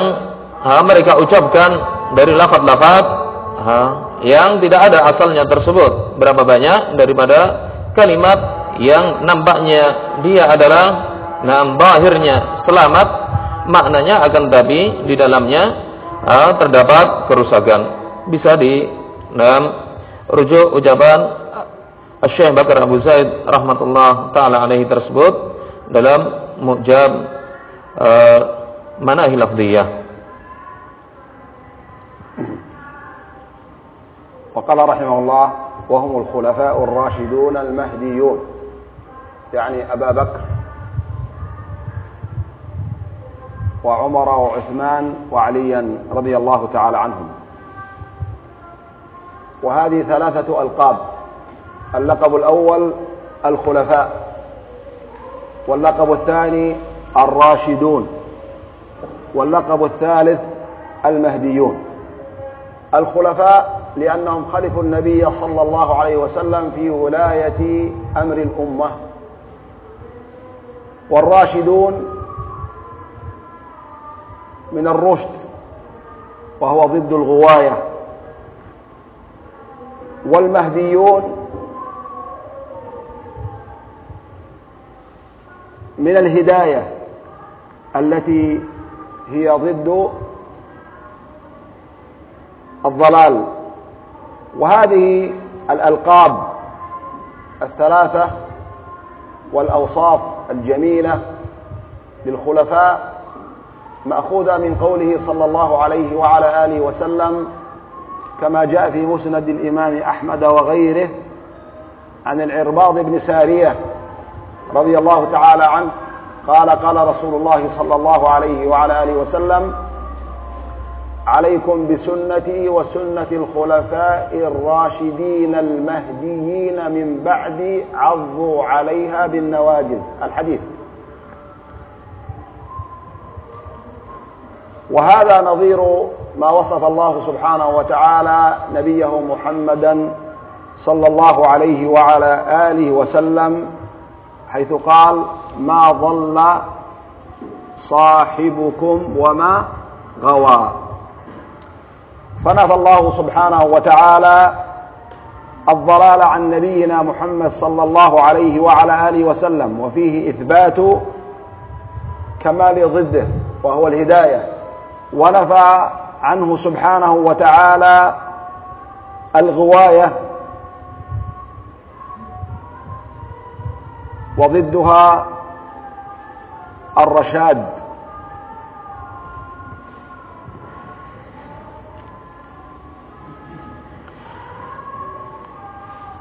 ha, mereka ucapkan dari lafaz-lafaz yang tidak ada asalnya tersebut. Berapa banyak? Daripada kalimat yang nampaknya dia adalah nam bahirnya selamat maknanya akan tapi di dalamnya ha, terdapat kerusakan. Bisa di nam rujuk ucapan Syekh Bakar Abu Zaid rahmatullah taala alaihi tersebut dalam Mujab uh, Manahil Lafdhiyah. وقال رحمه الله وهم الخلفاء الراشدون المهديون يعني أبا بكر وعمر وعثمان وعليا رضي الله تعالى عنهم وهذه ثلاثة ألقاب اللقب الأول الخلفاء واللقب الثاني الراشدون واللقب الثالث المهديون. الخلفاء لأنهم خلفوا النبي صلى الله عليه وسلم في ولاية أمر الأمة. والراشدون من الرشد وهو ضد الغواية. والمهديون من الهداية التي هي ضد الضلال. وهذه الألقاب الثلاثة والأوصاف الجميلة للخلفاء مأخوذة من قوله صلى الله عليه وعلى آله وسلم كما جاء في مسند الإمام أحمد وغيره عن العرباض بن سارية رضي الله تعالى عنه قال قال رسول الله صلى الله عليه وعلى آله وسلم عليكم بسنتي وسنة الخلفاء الراشدين المهديين من بعدي عضوا عليها بالنواجذ. الحديث. وهذا نظير ما وصف الله سبحانه وتعالى نبيه محمدا صلى الله عليه وعلى آله وسلم حيث قال ما ضل صاحبكم وما غوى. فنفى الله سبحانه وتعالى الضلال عن نبينا محمد صلى الله عليه وعلى آله وسلم وفيه إثبات كمال ضده وهو الهداية. ونفى عنه سبحانه وتعالى الغواية وضدها الرشاد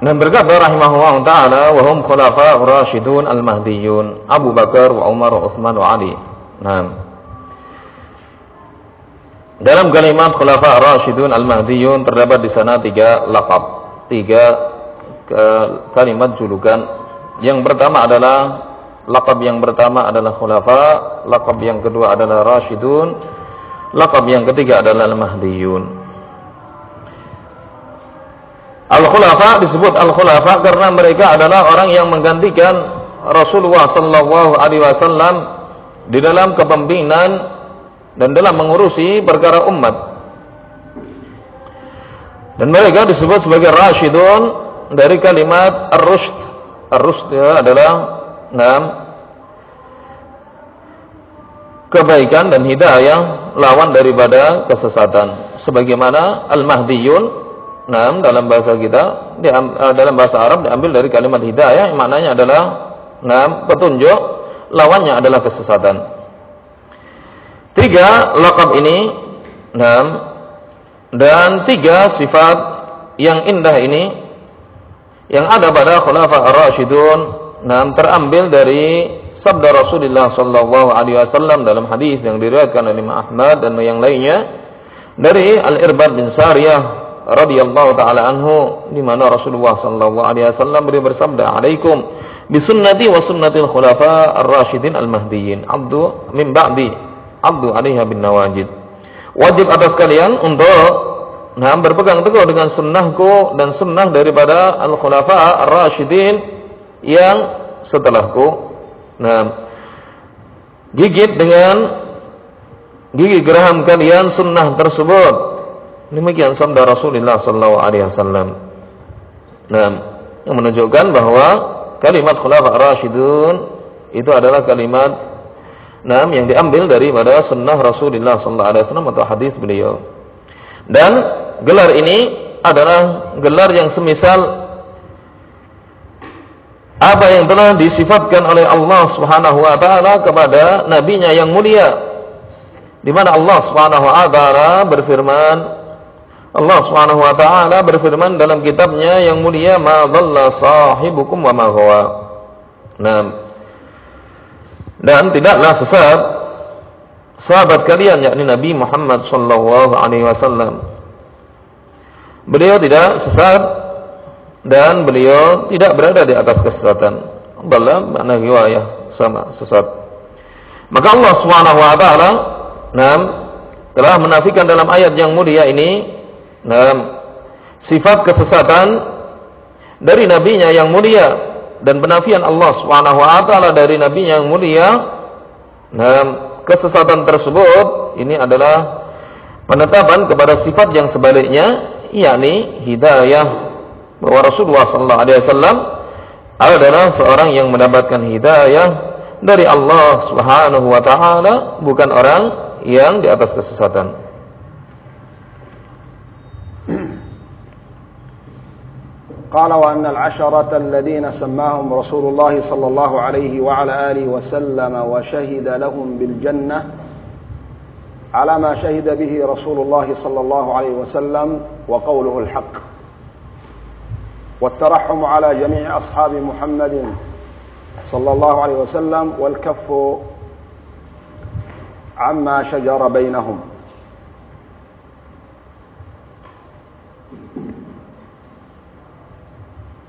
Dan berkata rahimahullah taala wa hum khulafa rasyidun al-mahdiyun Abu Bakar wa Umar wa Utsman wa Ali. Nah. Dalam kalimat khulafa rasyidun al-mahdiyun terdapat di sana tiga laqab, tiga kalimat julukan. yang pertama adalah laqab yang pertama adalah khulafa, laqab yang kedua adalah rasyidun, laqab yang ketiga adalah al-mahdiyun. Al-Khulafa disebut Al-Khulafa karena mereka adalah orang yang menggantikan Rasulullah sallallahu alaihi wasallam di dalam kepemimpinan dan dalam mengurusi perkara umat. Dan mereka disebut sebagai rasyidun dari kalimat ar-rusyd. Ya adalah enam kebaikan dan hidayah lawan daripada kesesatan. Sebagaimana al-mahdiyun Nah, dalam bahasa kita, eh, dalam bahasa Arab diambil dari kalimat hidayah yang maknanya adalah nah, petunjuk, lawannya adalah kesesatan. Tiga lakab ini, nah, dan tiga sifat yang indah ini yang ada pada khulafa ar-rasyidun nah, terambil dari sabda Rasulullah sallallahu alaihi wasallam dalam hadis yang diriwayatkan oleh Imam Ahmad dan yang lainnya dari Al-Irbad bin Sariyah radhiyallahu taala anhu di mana Rasulullah sallallahu alaihi wasallam beliau bersabda alaikum bisunnati wa sunnatil khulafa ar-rasyidin al-mahdiyyin. Abdu min ba'di abdu alaiha bin nawajid. Wajib atas kalian untuk nah berpegang teguh dengan sunnahku dan sunnah daripada al-khulafa ar-rasyidin yang setelahku nah gigit dengan gigi geraham kalian sunnah tersebut Demikian sabda Rasulullah sallallahu alaihi wasallam. Nah, yang menunjukkan bahwa kalimat khulafa rasyidun itu adalah kalimat nah yang diambil daripada sunnah Rasulullah sallallahu alaihi wasallam atau hadis beliau. Dan gelar ini adalah gelar yang semisal apa yang telah disifatkan oleh Allah Subhanahu wa taala kepada nabinya yang mulia di mana Allah Subhanahu wa taala berfirman Allah Subhanahu wa taala berfirman dalam kitabnya yang mulia ma dhalla sahibukum wa ma ghawa. Nah, dan tidaklah sesat sahabat kalian yakni Nabi Muhammad sallallahu alaihi wasallam. Beliau tidak sesat dan beliau tidak berada di atas kesesatan. Dalam makna riwayah sama sesat. Maka Allah Subhanahu wa taala nah, telah menafikan dalam ayat yang mulia ini nah, sifat kesesatan dari nabinya yang mulia dan penafian Allah Subhanahu wa taala dari nabinya yang mulia nah, kesesatan tersebut ini adalah penetapan kepada sifat yang sebaliknya yakni hidayah bahwa Rasulullah sallallahu alaihi wasallam adalah seorang yang mendapatkan hidayah dari Allah Subhanahu wa taala bukan orang yang di atas kesesatan. قال وأن العشرة الذين سماهم رسول الله صلى الله عليه وعلى آله وسلم وشهد لهم بالجنة على ما شهد به رسول الله صلى الله عليه وسلم وقوله الحق. والترحم على جميع أصحاب محمد صلى الله عليه وسلم والكف عما شجر بينهم.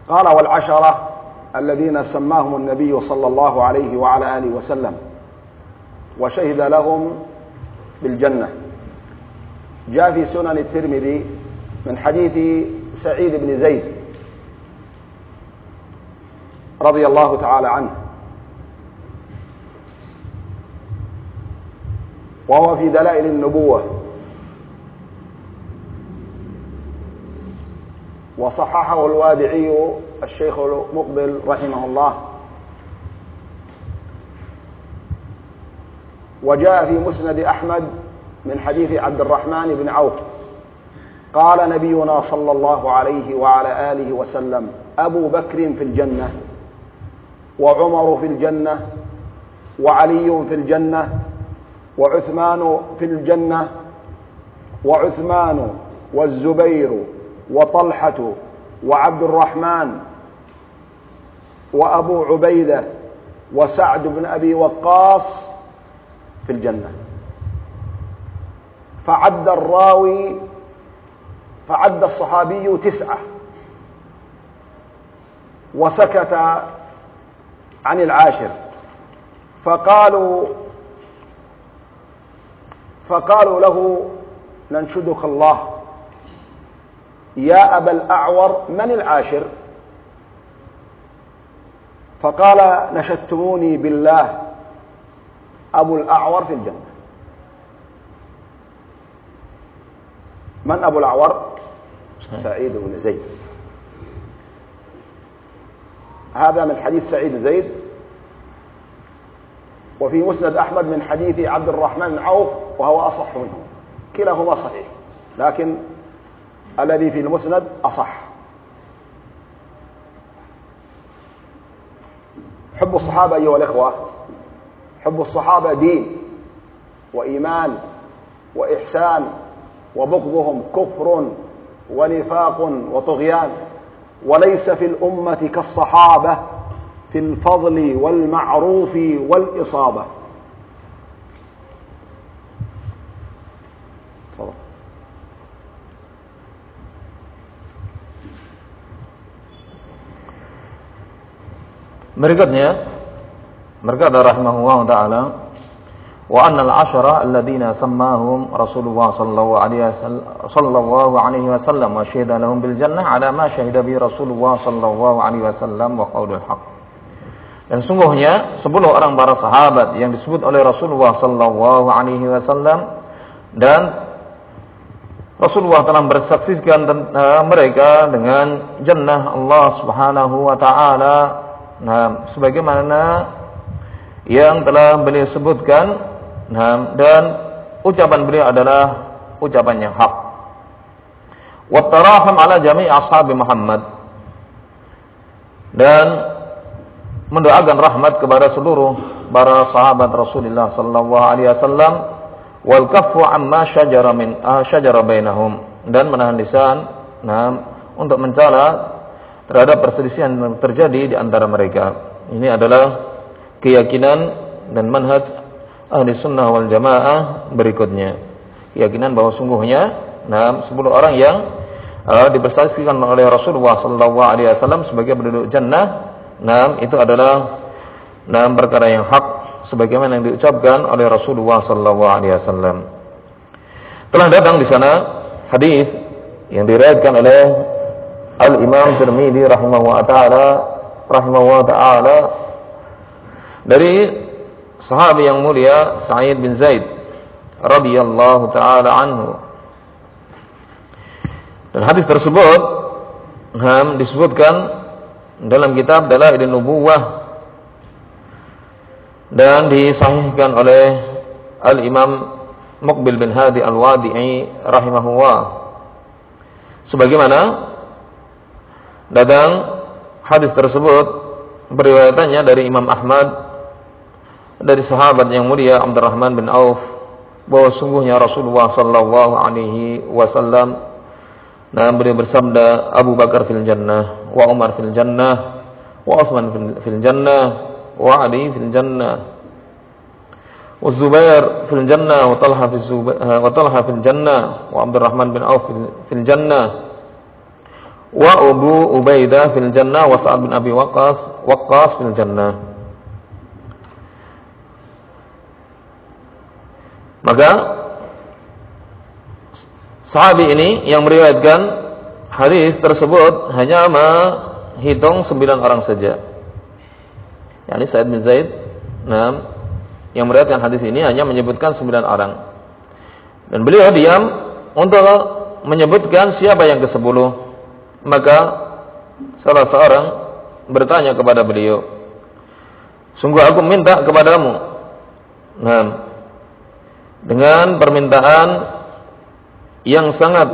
قال والعشرة الذين سماهم النبي صلى الله عليه وعلى آله وسلم وشهد لهم بالجنة. جاء في سنن الترمذي من حديث سعيد بن زيد رضي الله تعالى عنه. وهو في دلائل النبوة. وصححه الوادعي الشيخ المقبل رحمه الله. وجاء في مسند أحمد من حديث عبد الرحمن بن عوف. قال نبينا صلى الله عليه وعلى آله وسلم أبو بكر في الجنة وعمر في الجنة وعلي في الجنة وعثمان في الجنة وعثمان والزبير وطلحة وعبد الرحمن وأبو عبيدة وسعد بن أبي وقاص في الجنة. فعد الراوي فعد الصحابي تسعة. وسكت عن العاشر. فقالوا فقالوا له ننشدك الله. يا أبا الأعور من العاشر؟ فقال نشدتموني بالله. أبو الأعور في الجنة. من أبو الأعور؟ سعيد بن زيد. هذا من حديث سعيد بن زيد. وفي مسند أحمد من حديث عبد الرحمن بن عوف وهو أصح منه. كلاهما صحيح لكن الذي في المسند أصح. حب الصحابة أيها الإخوة حب الصحابة دين وإيمان وإحسان وبغضهم كفر ونفاق وطغيان وليس في الأمة كالصحابة في الفضل والمعروف والإصابة. Berikutnya berkata rahimahullah taala wa annal ashara alladziina sammahum Rasulullah sallallahu alaihi wasallam wa syahida lahum bil jannah ala ma syahida bi Rasulullah sallallahu alaihi wasallam wa qaulul haq. Dan sungguhnya 10 orang para sahabat yang disebut oleh Rasulullah sallallahu alaihi wasallam dan Rasulullah telah bersaksikan uh, mereka dengan jannah Allah Subhanahu wa taala Nah, sebagaimana yang telah beliau sebutkan, nah, dan ucapan beliau adalah ucapan yang hak. Wattarahum ala jami' ashabi Muhammad. Dan mendoakan rahmat kepada seluruh para sahabat Rasulullah sallallahu alaihi wasallam wal kaffu amma syajara min ah, syajara bainahum dan menahan lisan nah, untuk mencela terhadap perselisihan yang terjadi di antara mereka. Ini adalah keyakinan dan manhaj ahli sunnah wal jamaah berikutnya. Keyakinan bahwa sungguhnya nah, 10 orang yang uh, dipersaksikan oleh Rasulullah sallallahu alaihi wasallam sebagai penduduk jannah, nah itu adalah nah, perkara yang hak sebagaimana yang diucapkan oleh Rasulullah sallallahu alaihi wasallam. Telah datang di sana hadis yang diriwayatkan oleh Al-Imam Tirmidzi rahimahullah taala rahimahullah taala dari sahabat yang mulia Sa'id bin Zaid radhiyallahu taala anhu. Dan hadis tersebut ham disebutkan dalam kitab Dalailun Nubuwah dan disahihkan oleh Al-Imam Muqbil bin Hadi Al-Wadi'i rahimahullah. Sebagaimana Datang hadis tersebut beriwayatannya dari Imam Ahmad dari sahabat yang mulia Abdurrahman bin Auf bahwa sungguhnya Rasulullah sallallahu alaihi wasallam nah beliau bersabda Abu Bakar fil jannah wa Umar fil jannah wa Utsman fil jannah wa Ali fil jannah wa Zubair fil jannah wa Talha fil wa Talha fil jannah wa Abdurrahman bin Auf fil jannah wa Abu Ubaidah fil jannah wa Sa'ad bin Abi Waqqas Waqqas fil jannah maka sahabi ini yang meriwayatkan hadis tersebut hanya menghitung sembilan orang saja. Yakni Sa'id bin Zaid nah, yang meriwayatkan hadis ini hanya menyebutkan sembilan orang. Dan beliau diam untuk menyebutkan siapa yang ke sepuluh maka salah seorang bertanya kepada beliau, "Sungguh aku minta kepadamu." Nah, dengan permintaan yang sangat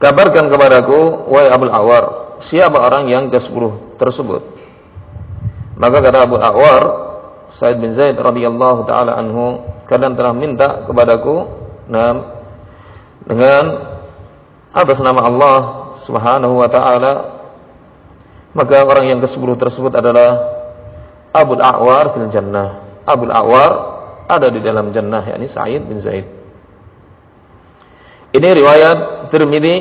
kabarkan kepadaku, wahai Abu Awar, siapa orang yang ke-10 tersebut? Maka kata Abu Awar, Said bin Zaid radhiyallahu taala anhu, kalian telah minta kepadaku, nah, dengan atas nama Allah Subhanahu wa taala maka orang yang ke-10 tersebut adalah Abu A'war fil jannah. Abu A'war ada di dalam jannah yakni Sa'id bin Zaid. Ini riwayat Tirmidzi.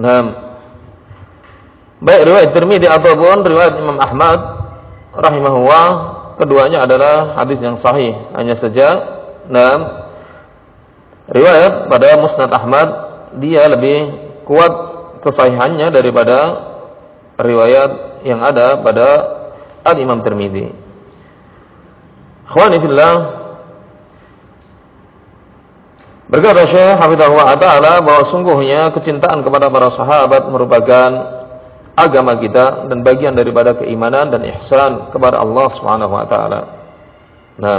Nah, baik riwayat Tirmidzi ataupun riwayat Imam Ahmad rahimahullah keduanya adalah hadis yang sahih. Hanya saja nah riwayat pada Musnad Ahmad dia lebih kuat kesahihannya daripada riwayat yang ada pada Al-Imam Tirmidzi. Khawani fillah Berkata Syekh Hafizahullah Ta'ala bahwa sungguhnya kecintaan kepada para sahabat merupakan agama kita dan bagian daripada keimanan dan ihsan kepada Allah Subhanahu wa taala. Nah,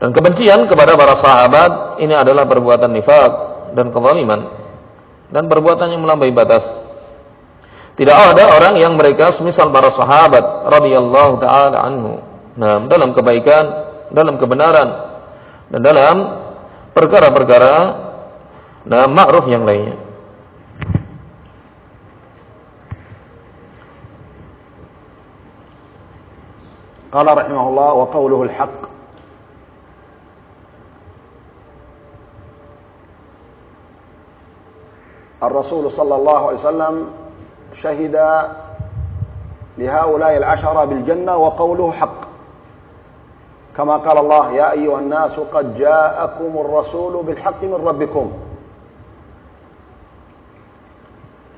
dan kebencian kepada para sahabat ini adalah perbuatan nifak dan kezaliman dan perbuatan yang melampaui batas. Tidak ada orang yang mereka semisal para sahabat radhiyallahu taala anhu. Nah, dalam kebaikan, dalam kebenaran dan dalam perkara-perkara nah ma'ruf yang lainnya. قال رحمه الله وقوله الحق الرسول صلى الله عليه وسلم شهد لهؤلاء العشرة بالجنة وقوله حق كما قال الله يا أيها الناس قد جاءكم الرسول بالحق من ربكم.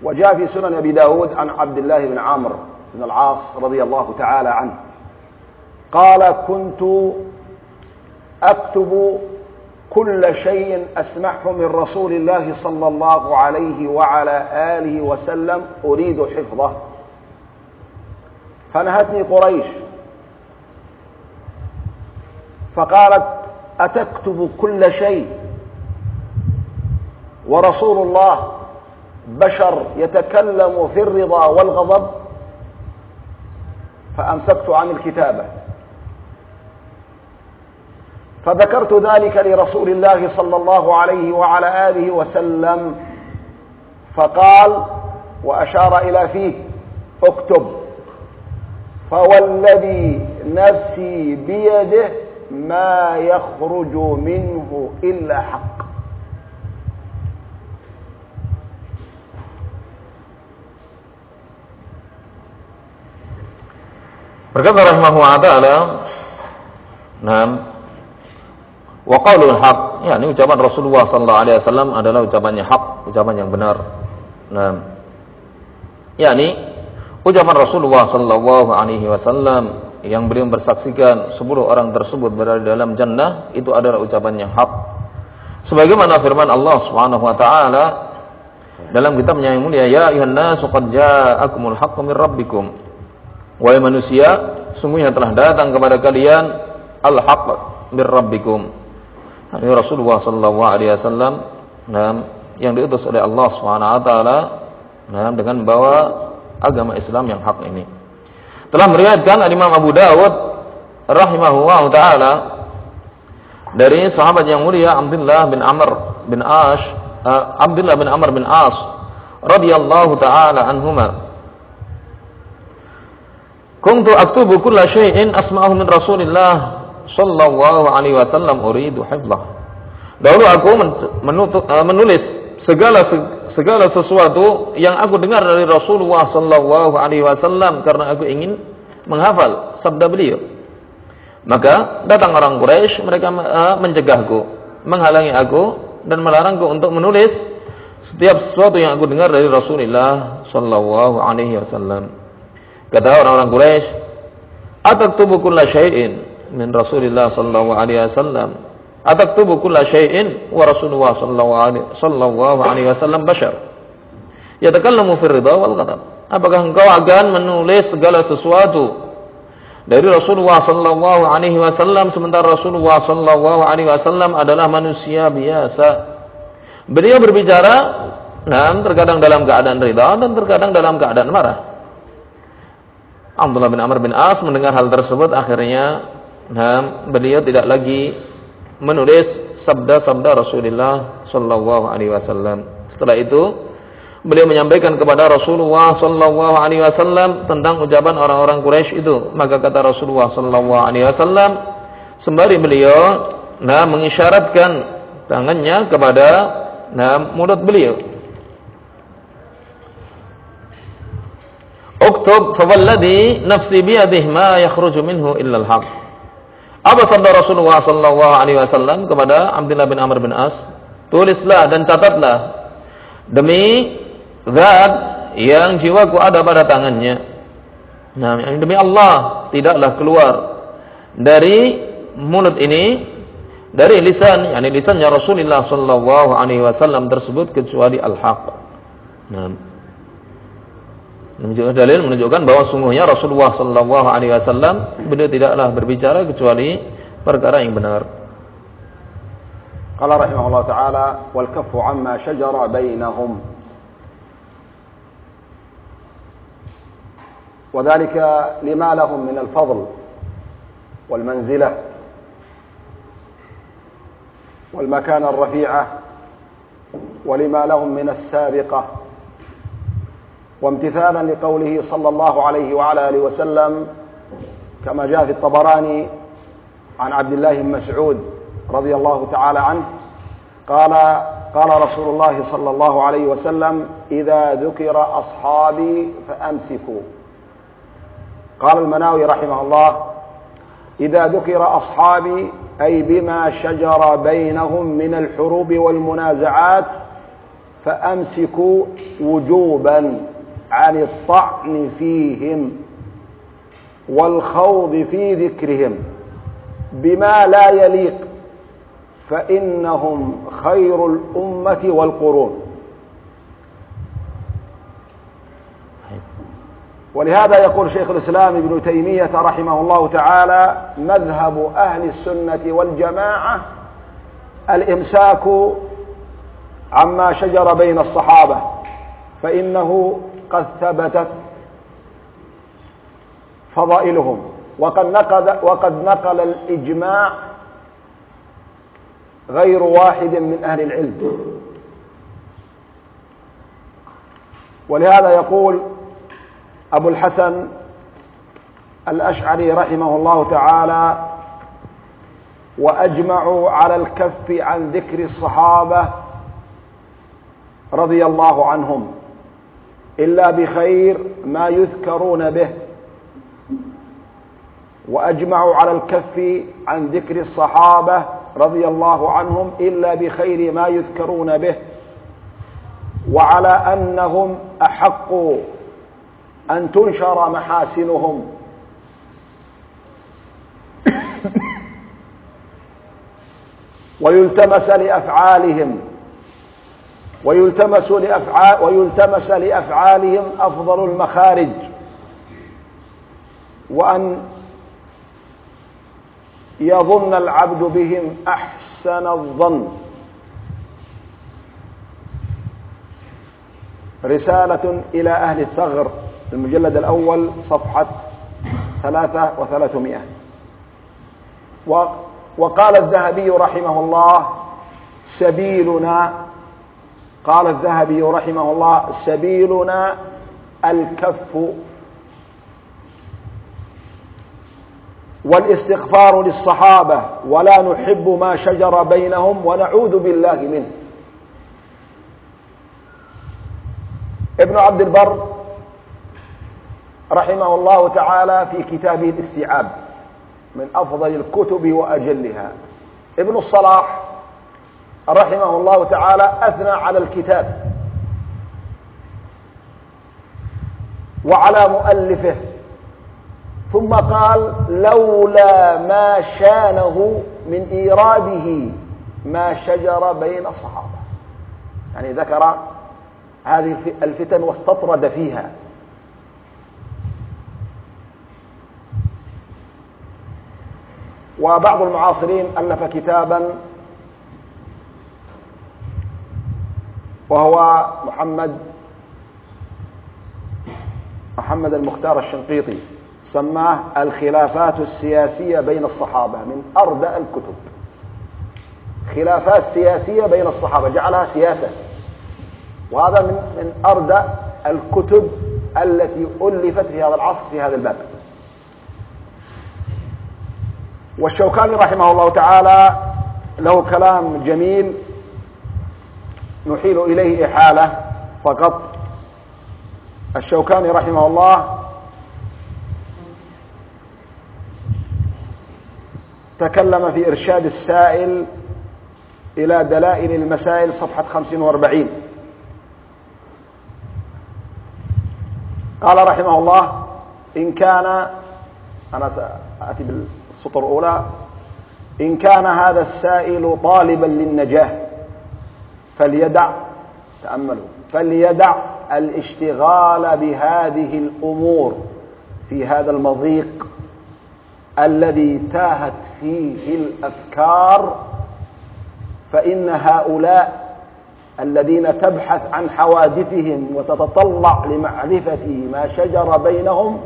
وجاء في سنن أبي داود عن عبد الله بن عامر بن العاص رضي الله تعالى عنه. قال كنت أكتب كل شيء أسمعه من رسول الله صلى الله عليه وعلى آله وسلم أريد حفظه. فنهتني قريش. فقالت أتكتب كل شيء؟ ورسول الله بشر يتكلم في الرضا والغضب فأمسكت عن الكتابة. فذكرت ذلك لرسول الله صلى الله عليه وعلى آله وسلم فقال وأشار إلى فيه اكتب. فوالذي نفسي بيده ما يخرج منه إلا حق. Berkata rahmahu wa ta'ala Nah Wa qaulul haq Ya ini ucapan Rasulullah sallallahu alaihi wasallam adalah ucapannya hak Ucapan yang benar. Nah Ya ini ucapan Rasulullah sallallahu alaihi wasallam yang beliau bersaksikan 10 orang tersebut berada dalam jannah itu adalah ucapan yang hak. Sebagaimana firman Allah Subhanahu wa taala dalam kitabnya yang mulia, "Ya ayuhan nasu qad ja'akumul haqqu min rabbikum." Wahai manusia, sungguhnya telah datang kepada kalian al-haq mir rabbikum. Ini Rasulullah sallallahu alaihi wasallam yang diutus oleh Allah Subhanahu wa taala dengan membawa agama Islam yang hak ini. Telah meriwayatkan Imam Abu Dawud rahimahullah taala dari sahabat yang mulia Abdullah bin Amr bin Ash uh, Abdullah bin Amr bin As radhiyallahu taala anhumah Kuntu aktubu kulla syai'in asma'ahu min Rasulillah sallallahu alaihi wasallam uridu hifdhah. Dahulu aku eh, menulis segala segala sesuatu yang aku dengar dari Rasulullah sallallahu alaihi wasallam karena aku ingin menghafal sabda beliau. Maka datang orang Quraisy, mereka uh, mencegahku, menghalangi aku dan melarangku untuk menulis setiap sesuatu yang aku dengar dari Rasulullah sallallahu alaihi wasallam. Kata orang-orang Quraisy, "Ataktubu kulla syai'in min Rasulillah sallallahu alaihi wasallam." Ataktubu kulla syai'in wa Rasulullah sallallahu alaihi wasallam bashar. Ridha wal ghadab. Apakah engkau akan menulis segala sesuatu dari Rasulullah sallallahu alaihi wasallam sementara Rasulullah sallallahu alaihi wasallam adalah manusia biasa. Beliau berbicara nah terkadang dalam keadaan ridha dan terkadang dalam keadaan marah. Abdullah bin Amr bin As mendengar hal tersebut akhirnya nah, beliau tidak lagi menulis sabda-sabda Rasulullah sallallahu alaihi wasallam. Setelah itu beliau menyampaikan kepada Rasulullah sallallahu alaihi wasallam tentang ucapan orang-orang Quraisy itu. Maka kata Rasulullah sallallahu alaihi wasallam sembari beliau nah mengisyaratkan tangannya kepada nah mulut beliau Uktub fawalladhi nafsi biyadih ma yakhruju minhu illa al-haq. Apa sabda Rasulullah sallallahu alaihi wasallam kepada Abdullah bin Amr bin As? Tulislah dan catatlah demi zat yang jiwaku ada pada tangannya. Nah, demi Allah tidaklah keluar dari mulut ini dari lisan yakni lisannya Rasulullah sallallahu alaihi wasallam tersebut kecuali al-haq. Nah, menunjukkan dalil menunjukkan bahwa sungguhnya Rasulullah sallallahu alaihi wasallam beliau tidaklah berbicara kecuali perkara yang benar. قال رحمه الله تعالى والكف عما شجر بينهم وذلك لما لهم من الفضل والمنزله والمكانه الرفيعه ولما لهم من السابقه وامتثالا لقوله صلى الله عليه وعلى آله وسلم كما جاء في الطبراني عن عبد الله بن مسعود رضي الله تعالى عنه قال قال رسول الله صلى الله عليه وسلم إذا ذكر أصحابي فأمسكوا. قال المناوي رحمه الله إذا ذكر أصحابي أي بما شجر بينهم من الحروب والمنازعات فأمسكوا وجوبا. عن الطعن فيهم والخوض في ذكرهم بما لا يليق فإنهم خير الأمة والقرون. ولهذا يقول شيخ الإسلام ابن تيمية رحمه الله تعالى مذهب أهل السنة والجماعة الإمساك عما شجر بين الصحابة فإنه قد ثبتت فضائلهم. وقد نقل وقد نقل الإجماع غير واحد من أهل العلم. ولهذا يقول أبو الحسن الأشعري رحمه الله تعالى وأجمعوا على الكف عن ذكر الصحابة رضي الله عنهم. إلا بخير ما يذكرون به. وأجمعوا على الكف عن ذكر الصحابة رضي الله عنهم إلا بخير ما يذكرون به. وعلى أنهم أحق أن تنشر محاسنهم. ويلتمس لأفعالهم. ويلتمس لأفعال ويلتمس لأفعالهم أفضل المخارج. وأن يظن العبد بهم أحسن الظن. رسالة إلى أهل الثغر المجلد الأول صفحة ثلاثة وثلاثمائة. وقال الذهبي رحمه الله سبيلنا قال الذهبي رحمه الله سبيلنا الكف والاستغفار للصحابة ولا نحب ما شجر بينهم ونعوذ بالله منه. ابن عبد البر رحمه الله تعالى في كتابه الاستيعاب من أفضل الكتب وأجلها. ابن الصلاح رحمه الله تعالى أثنى على الكتاب وعلى مؤلفه ثم قال لولا ما شانه من ايراده ما شجر بين الصحابة. يعني ذكر هذه الفتن واستطرد فيها. وبعض المعاصرين ألف كتابا وهو محمد محمد المختار الشنقيطي سماه الخلافات السياسية بين الصحابة من أردأ الكتب. خلافات سياسية بين الصحابة جعلها سياسة. وهذا من من أردأ الكتب التي ألفت في هذا العصر في هذا الباب. والشوكاني رحمه الله تعالى له كلام جميل نحيل إليه إحالة فقط. الشوكاني رحمه الله تكلم في إرشاد السائل إلى دلائل المسائل صفحة 45 قال رحمه الله إن كان أنا سأتي بالسطر الأولى إن كان هذا السائل طالبا للنجاة. فليدع. تأملوا. فليدع الاشتغال بهذه الأمور في هذا المضيق الذي تاهت فيه الأفكار فإن هؤلاء الذين تبحث عن حوادثهم وتتطلع لمعرفة ما شجر بينهم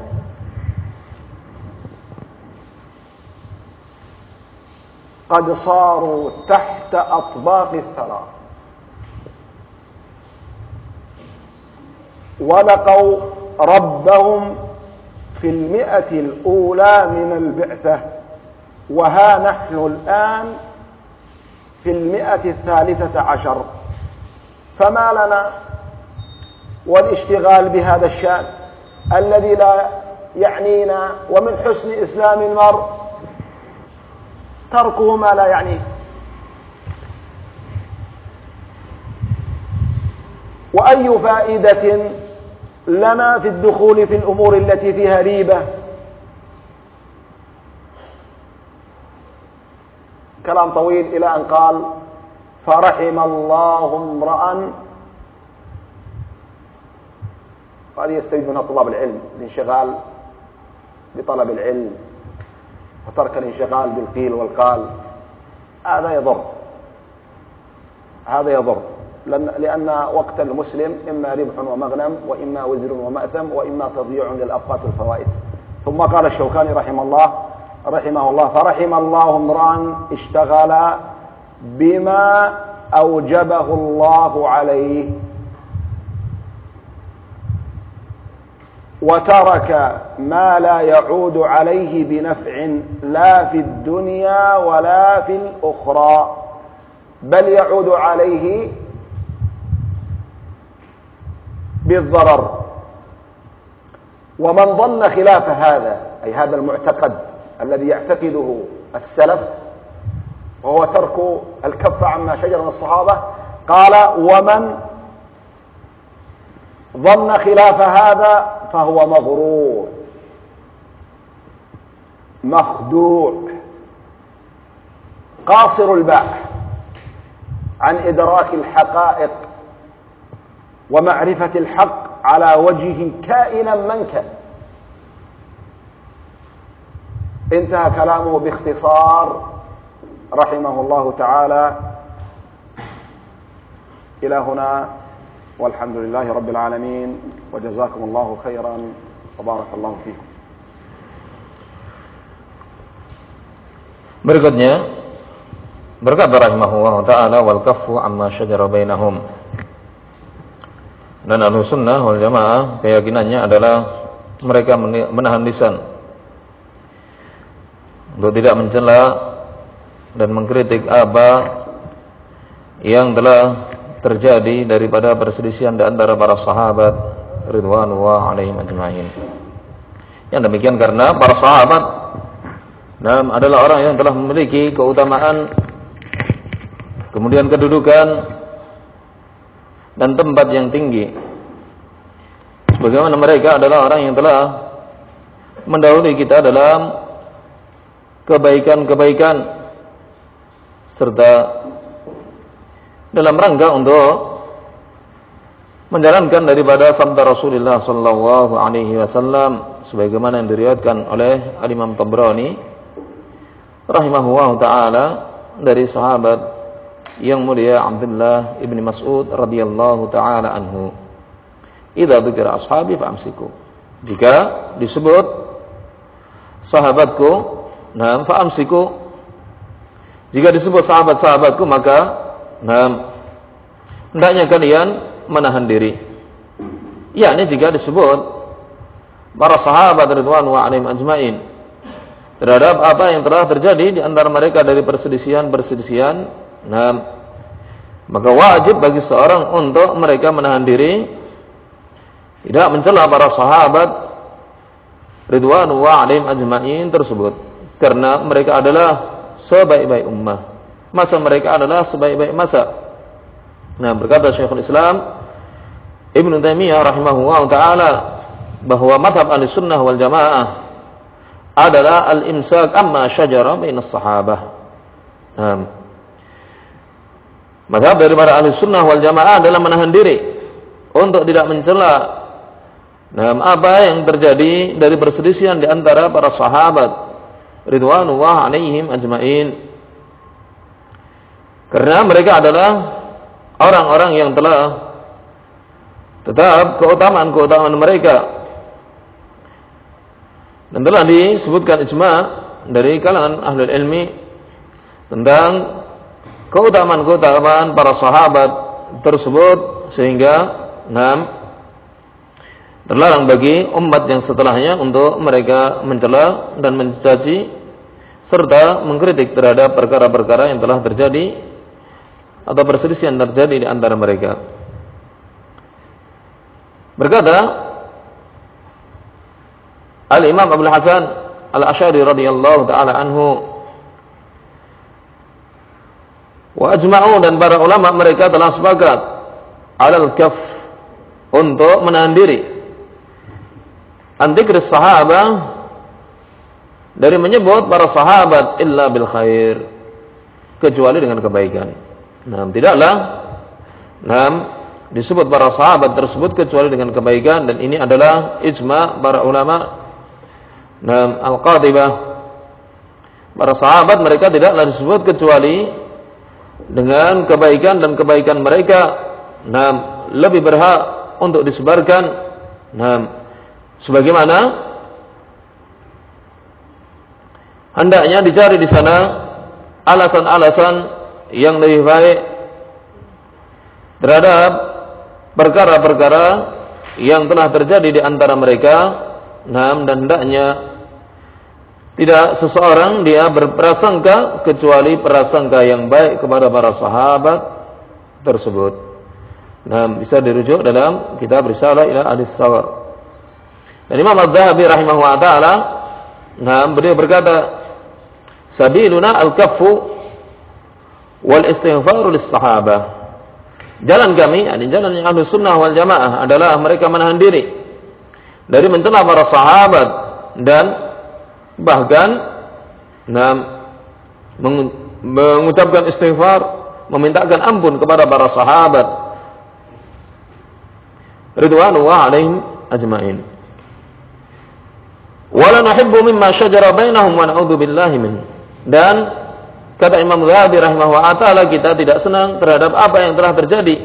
قد صاروا تحت أطباق الثرى. ولقوا ربهم في المئة الأولى من البعثة وها نحن الآن في المئة الثالثة عشر. فما لنا والاشتغال بهذا الشأن الذي لا يعنينا ومن حسن إسلام المرء تركه ما لا يعنيه. وأي فائدة لنا في الدخول في الأمور التي فيها ريبة. كلام طويل إلى أن قال فرحم الله امرأ. وهذه يستفيد منها طلاب العلم الانشغال بطلب العلم وترك الانشغال بالقيل والقال. هذا يضر. هذا يضر. لأن وقت المسلم إما ربح ومغنم وإما وزر ومأثم وإما تضييع للأوقات والفوائد. ثم قال الشوكاني رحمه الله رحمه الله فرحم الله امرأ اشتغل بما أوجبه الله عليه وترك ما لا يعود عليه بنفع لا في الدنيا ولا في الأخرى بل يعود عليه بالضرر. ومن ظن خلاف هذا أي هذا المعتقد الذي يعتقده السلف وهو ترك الكف عما شجر من الصحابة قال ومن ظن خلاف هذا فهو مغرور. مخدوع. قاصر الباع عن إدراك الحقائق ومعرفة الحق على وجه كائنا من كان انتهى كلامه باختصار رحمه الله تعالى. إلى هنا والحمد لله رب العالمين وجزاكم الله خيرا وبارك الله فيكم. Berikutnya berkata rahimahullah taala wal kaffu amma syajara bainahum. Dan ahlu sunnah wal jamaah keyakinannya adalah mereka menahan lisan untuk tidak mencela dan mengkritik apa yang telah terjadi daripada perselisihan di antara para sahabat ridwanullah alaihim ajma'in. Yang demikian karena para sahabat adalah orang yang telah memiliki keutamaan kemudian kedudukan dan tempat yang tinggi. Sebagaimana mereka adalah orang yang telah mendahului kita dalam kebaikan-kebaikan serta dalam rangka untuk menjalankan daripada sabda Rasulullah sallallahu alaihi wasallam sebagaimana yang diriwayatkan oleh Al-Imam Tabrani rahimahullahu taala dari sahabat yang mulia Abdullah ibni Mas'ud radhiyallahu taala anhu. Idza dzikra ashabi fa'amsiku. Jika disebut sahabatku, nah fa'amsiku. Jika disebut sahabat-sahabatku maka Nah, hendaknya kalian menahan diri. Ya, ini jika disebut para sahabat ridwan wa alim ajmain terhadap apa yang telah terjadi di antara mereka dari perselisihan-perselisihan. Nah, maka wajib bagi seorang untuk mereka menahan diri tidak mencela para sahabat ridwan wa alim ajmain tersebut karena mereka adalah sebaik-baik ummah masa mereka adalah sebaik-baik masa. Nah, berkata Syekhul Islam Ibn Taimiyah rahimahullah taala bahwa madhab Ahlussunnah wal Jamaah adalah al-imsak amma syajara bainas sahabah. Nah, Madhab dari para ahli sunnah wal jamaah adalah menahan diri untuk tidak mencela. Nah, apa yang terjadi dari perselisihan di antara para sahabat? Ridwanullah alaihim ajmain. Karena mereka adalah orang-orang yang telah tetap keutamaan-keutamaan mereka. Dan telah disebutkan ijma dari kalangan ahli ilmi tentang keutamaan-keutamaan para sahabat tersebut sehingga enam terlarang bagi umat yang setelahnya untuk mereka mencela dan mencaci serta mengkritik terhadap perkara-perkara yang telah terjadi atau perselisihan terjadi di antara mereka. Berkata Al-Imam Abu Hasan Al-Asy'ari radhiyallahu taala anhu Wa ajma'u dan para ulama mereka telah sepakat alal kaf untuk menahan diri antikris sahabat dari menyebut para sahabat illa bil khair kecuali dengan kebaikan. Nah, tidaklah nah, disebut para sahabat tersebut kecuali dengan kebaikan dan ini adalah ijma para ulama nah, al-qatibah para sahabat mereka tidaklah disebut kecuali dengan kebaikan dan kebaikan mereka nah lebih berhak untuk disebarkan nah sebagaimana hendaknya dicari di sana alasan-alasan yang lebih baik terhadap perkara-perkara yang telah terjadi di antara mereka nah dan hendaknya tidak seseorang dia berprasangka kecuali prasangka yang baik kepada para sahabat tersebut. Nah, bisa dirujuk dalam kitab Risalah ila Hadis Sawa. Dan Imam Az-Zahabi rahimahu wa taala nah beliau berkata sabiluna al-kaffu wal istighfaru lis sahabah. Jalan kami, yakni jalan yang ahlu sunnah wal jamaah adalah mereka menahan diri dari mencela para sahabat dan bahkan nah, mengucapkan istighfar, memintakan ampun kepada para sahabat ridwanullah alaihim ajmain. Wala nuhibbu mimma syajara bainahum wa na'udzu billahi min. Dan kata Imam Ghazali rahimahullah taala kita tidak senang terhadap apa yang telah terjadi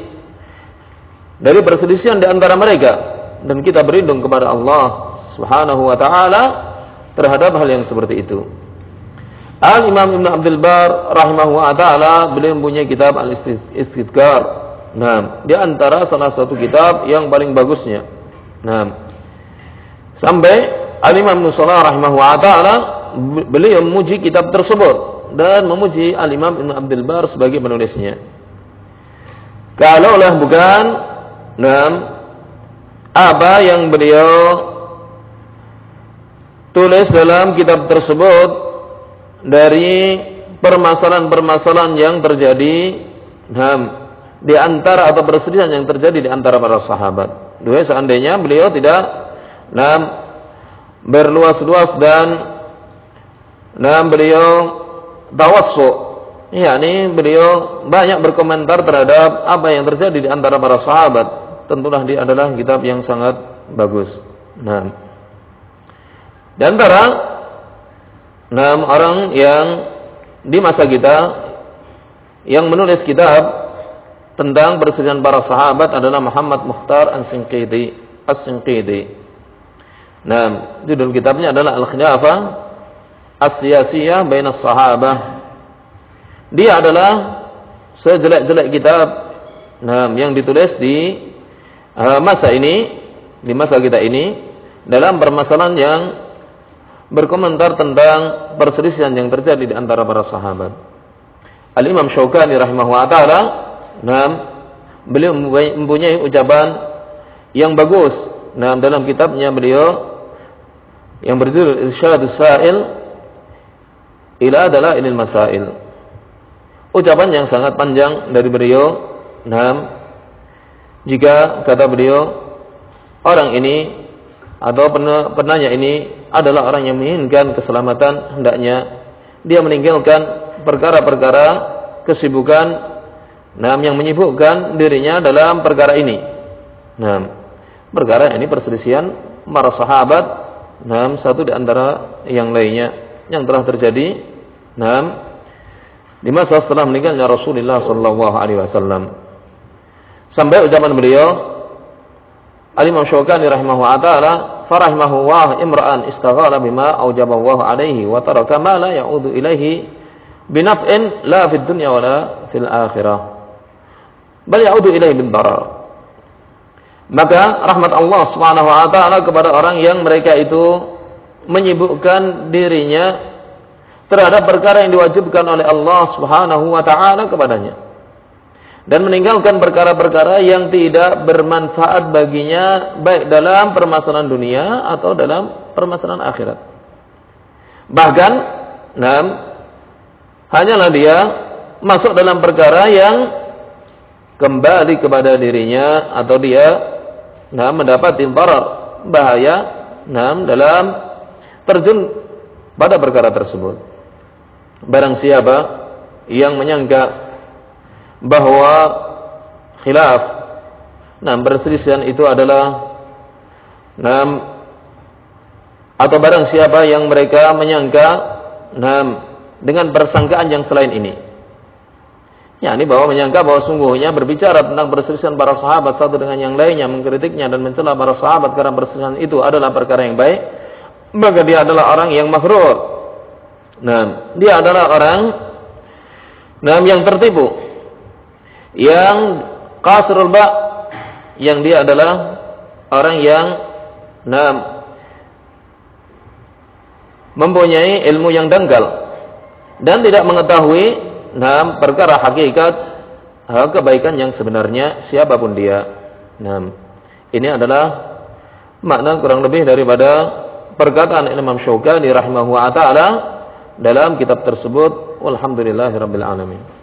dari perselisihan di antara mereka dan kita berlindung kepada Allah Subhanahu wa taala terhadap hal yang seperti itu. Al Imam Ibn Abdul Bar rahimahu taala beliau mempunyai kitab Al Istidkar. Nah, di antara salah satu kitab yang paling bagusnya. Nah, sampai Al Imam Ibn Salah rahimahu taala beliau memuji kitab tersebut dan memuji Al Imam Ibn Abdul Bar sebagai penulisnya. Kalaulah bukan nah, apa yang beliau tulis dalam kitab tersebut dari permasalahan-permasalahan yang terjadi nah, di antara atau perselisihan yang terjadi di antara para sahabat. Dua seandainya beliau tidak nah, berluas-luas dan nah, beliau tawassu yakni beliau banyak berkomentar terhadap apa yang terjadi di antara para sahabat. Tentulah dia adalah kitab yang sangat bagus. Nah, di antara enam orang yang di masa kita yang menulis kitab tentang persediaan para sahabat adalah Muhammad Mukhtar As-Sinqidi. As-Sinqidi. Nah, judul kitabnya adalah Al-Khilafah As-Siyasiyah Baina Sahabah. Dia adalah sejelek-jelek kitab nah, yang ditulis di uh, masa ini, di masa kita ini dalam permasalahan yang berkomentar tentang perselisihan yang terjadi di antara para sahabat. Al Imam Syaukani rahimahullah taala, nam beliau mempunyai ucapan yang bagus. Nah, dalam kitabnya beliau yang berjudul Irsyadus Sa'il ila Dalailil Masail. Ucapan yang sangat panjang dari beliau. Nah, jika kata beliau orang ini atau penanya ini adalah orang yang menginginkan keselamatan hendaknya dia meninggalkan perkara-perkara kesibukan nah yang menyibukkan dirinya dalam perkara ini. Nah, perkara ini perselisihan para sahabat nah satu di antara yang lainnya yang telah terjadi nah di masa setelah meninggalnya Rasulullah sallallahu alaihi wasallam. Sampai ucapan beliau Al-Imam Syukani rahimahu ta'ala farahimahu wa imra'an istaghala bima alaihi wa taraka ma la ya'udu ilaihi binaf'in la fid dunya wa la fil akhirah. Bal ya'udu ilaihi bin darar. Maka rahmat Allah Subhanahu wa taala kepada orang yang mereka itu menyibukkan dirinya terhadap perkara yang diwajibkan oleh Allah Subhanahu wa taala kepadanya dan meninggalkan perkara-perkara yang tidak bermanfaat baginya baik dalam permasalahan dunia atau dalam permasalahan akhirat. Bahkan, enam, hanyalah dia masuk dalam perkara yang kembali kepada dirinya atau dia nah, mendapat darar bahaya nah, dalam terjun pada perkara tersebut. Barang siapa yang menyangka bahwa khilaf. Nah perselisihan itu adalah nah atau barang siapa yang mereka menyangka nah dengan persangkaan yang selain ini. Ya ini bahwa menyangka bahwa sungguhnya berbicara tentang perselisihan para sahabat satu dengan yang lainnya mengkritiknya dan mencela para sahabat karena perselisihan itu adalah perkara yang baik maka dia adalah orang yang makhrur nah dia adalah orang nah yang tertipu yang kasrul ba yang dia adalah orang yang nam mempunyai ilmu yang dangkal dan tidak mengetahui nam perkara hakikat kebaikan yang sebenarnya siapa pun dia. Nam ini adalah makna kurang lebih daripada perkataan Imam Syaukani rahimahu wa taala dalam kitab tersebut walhamdulillahirabbil alamin.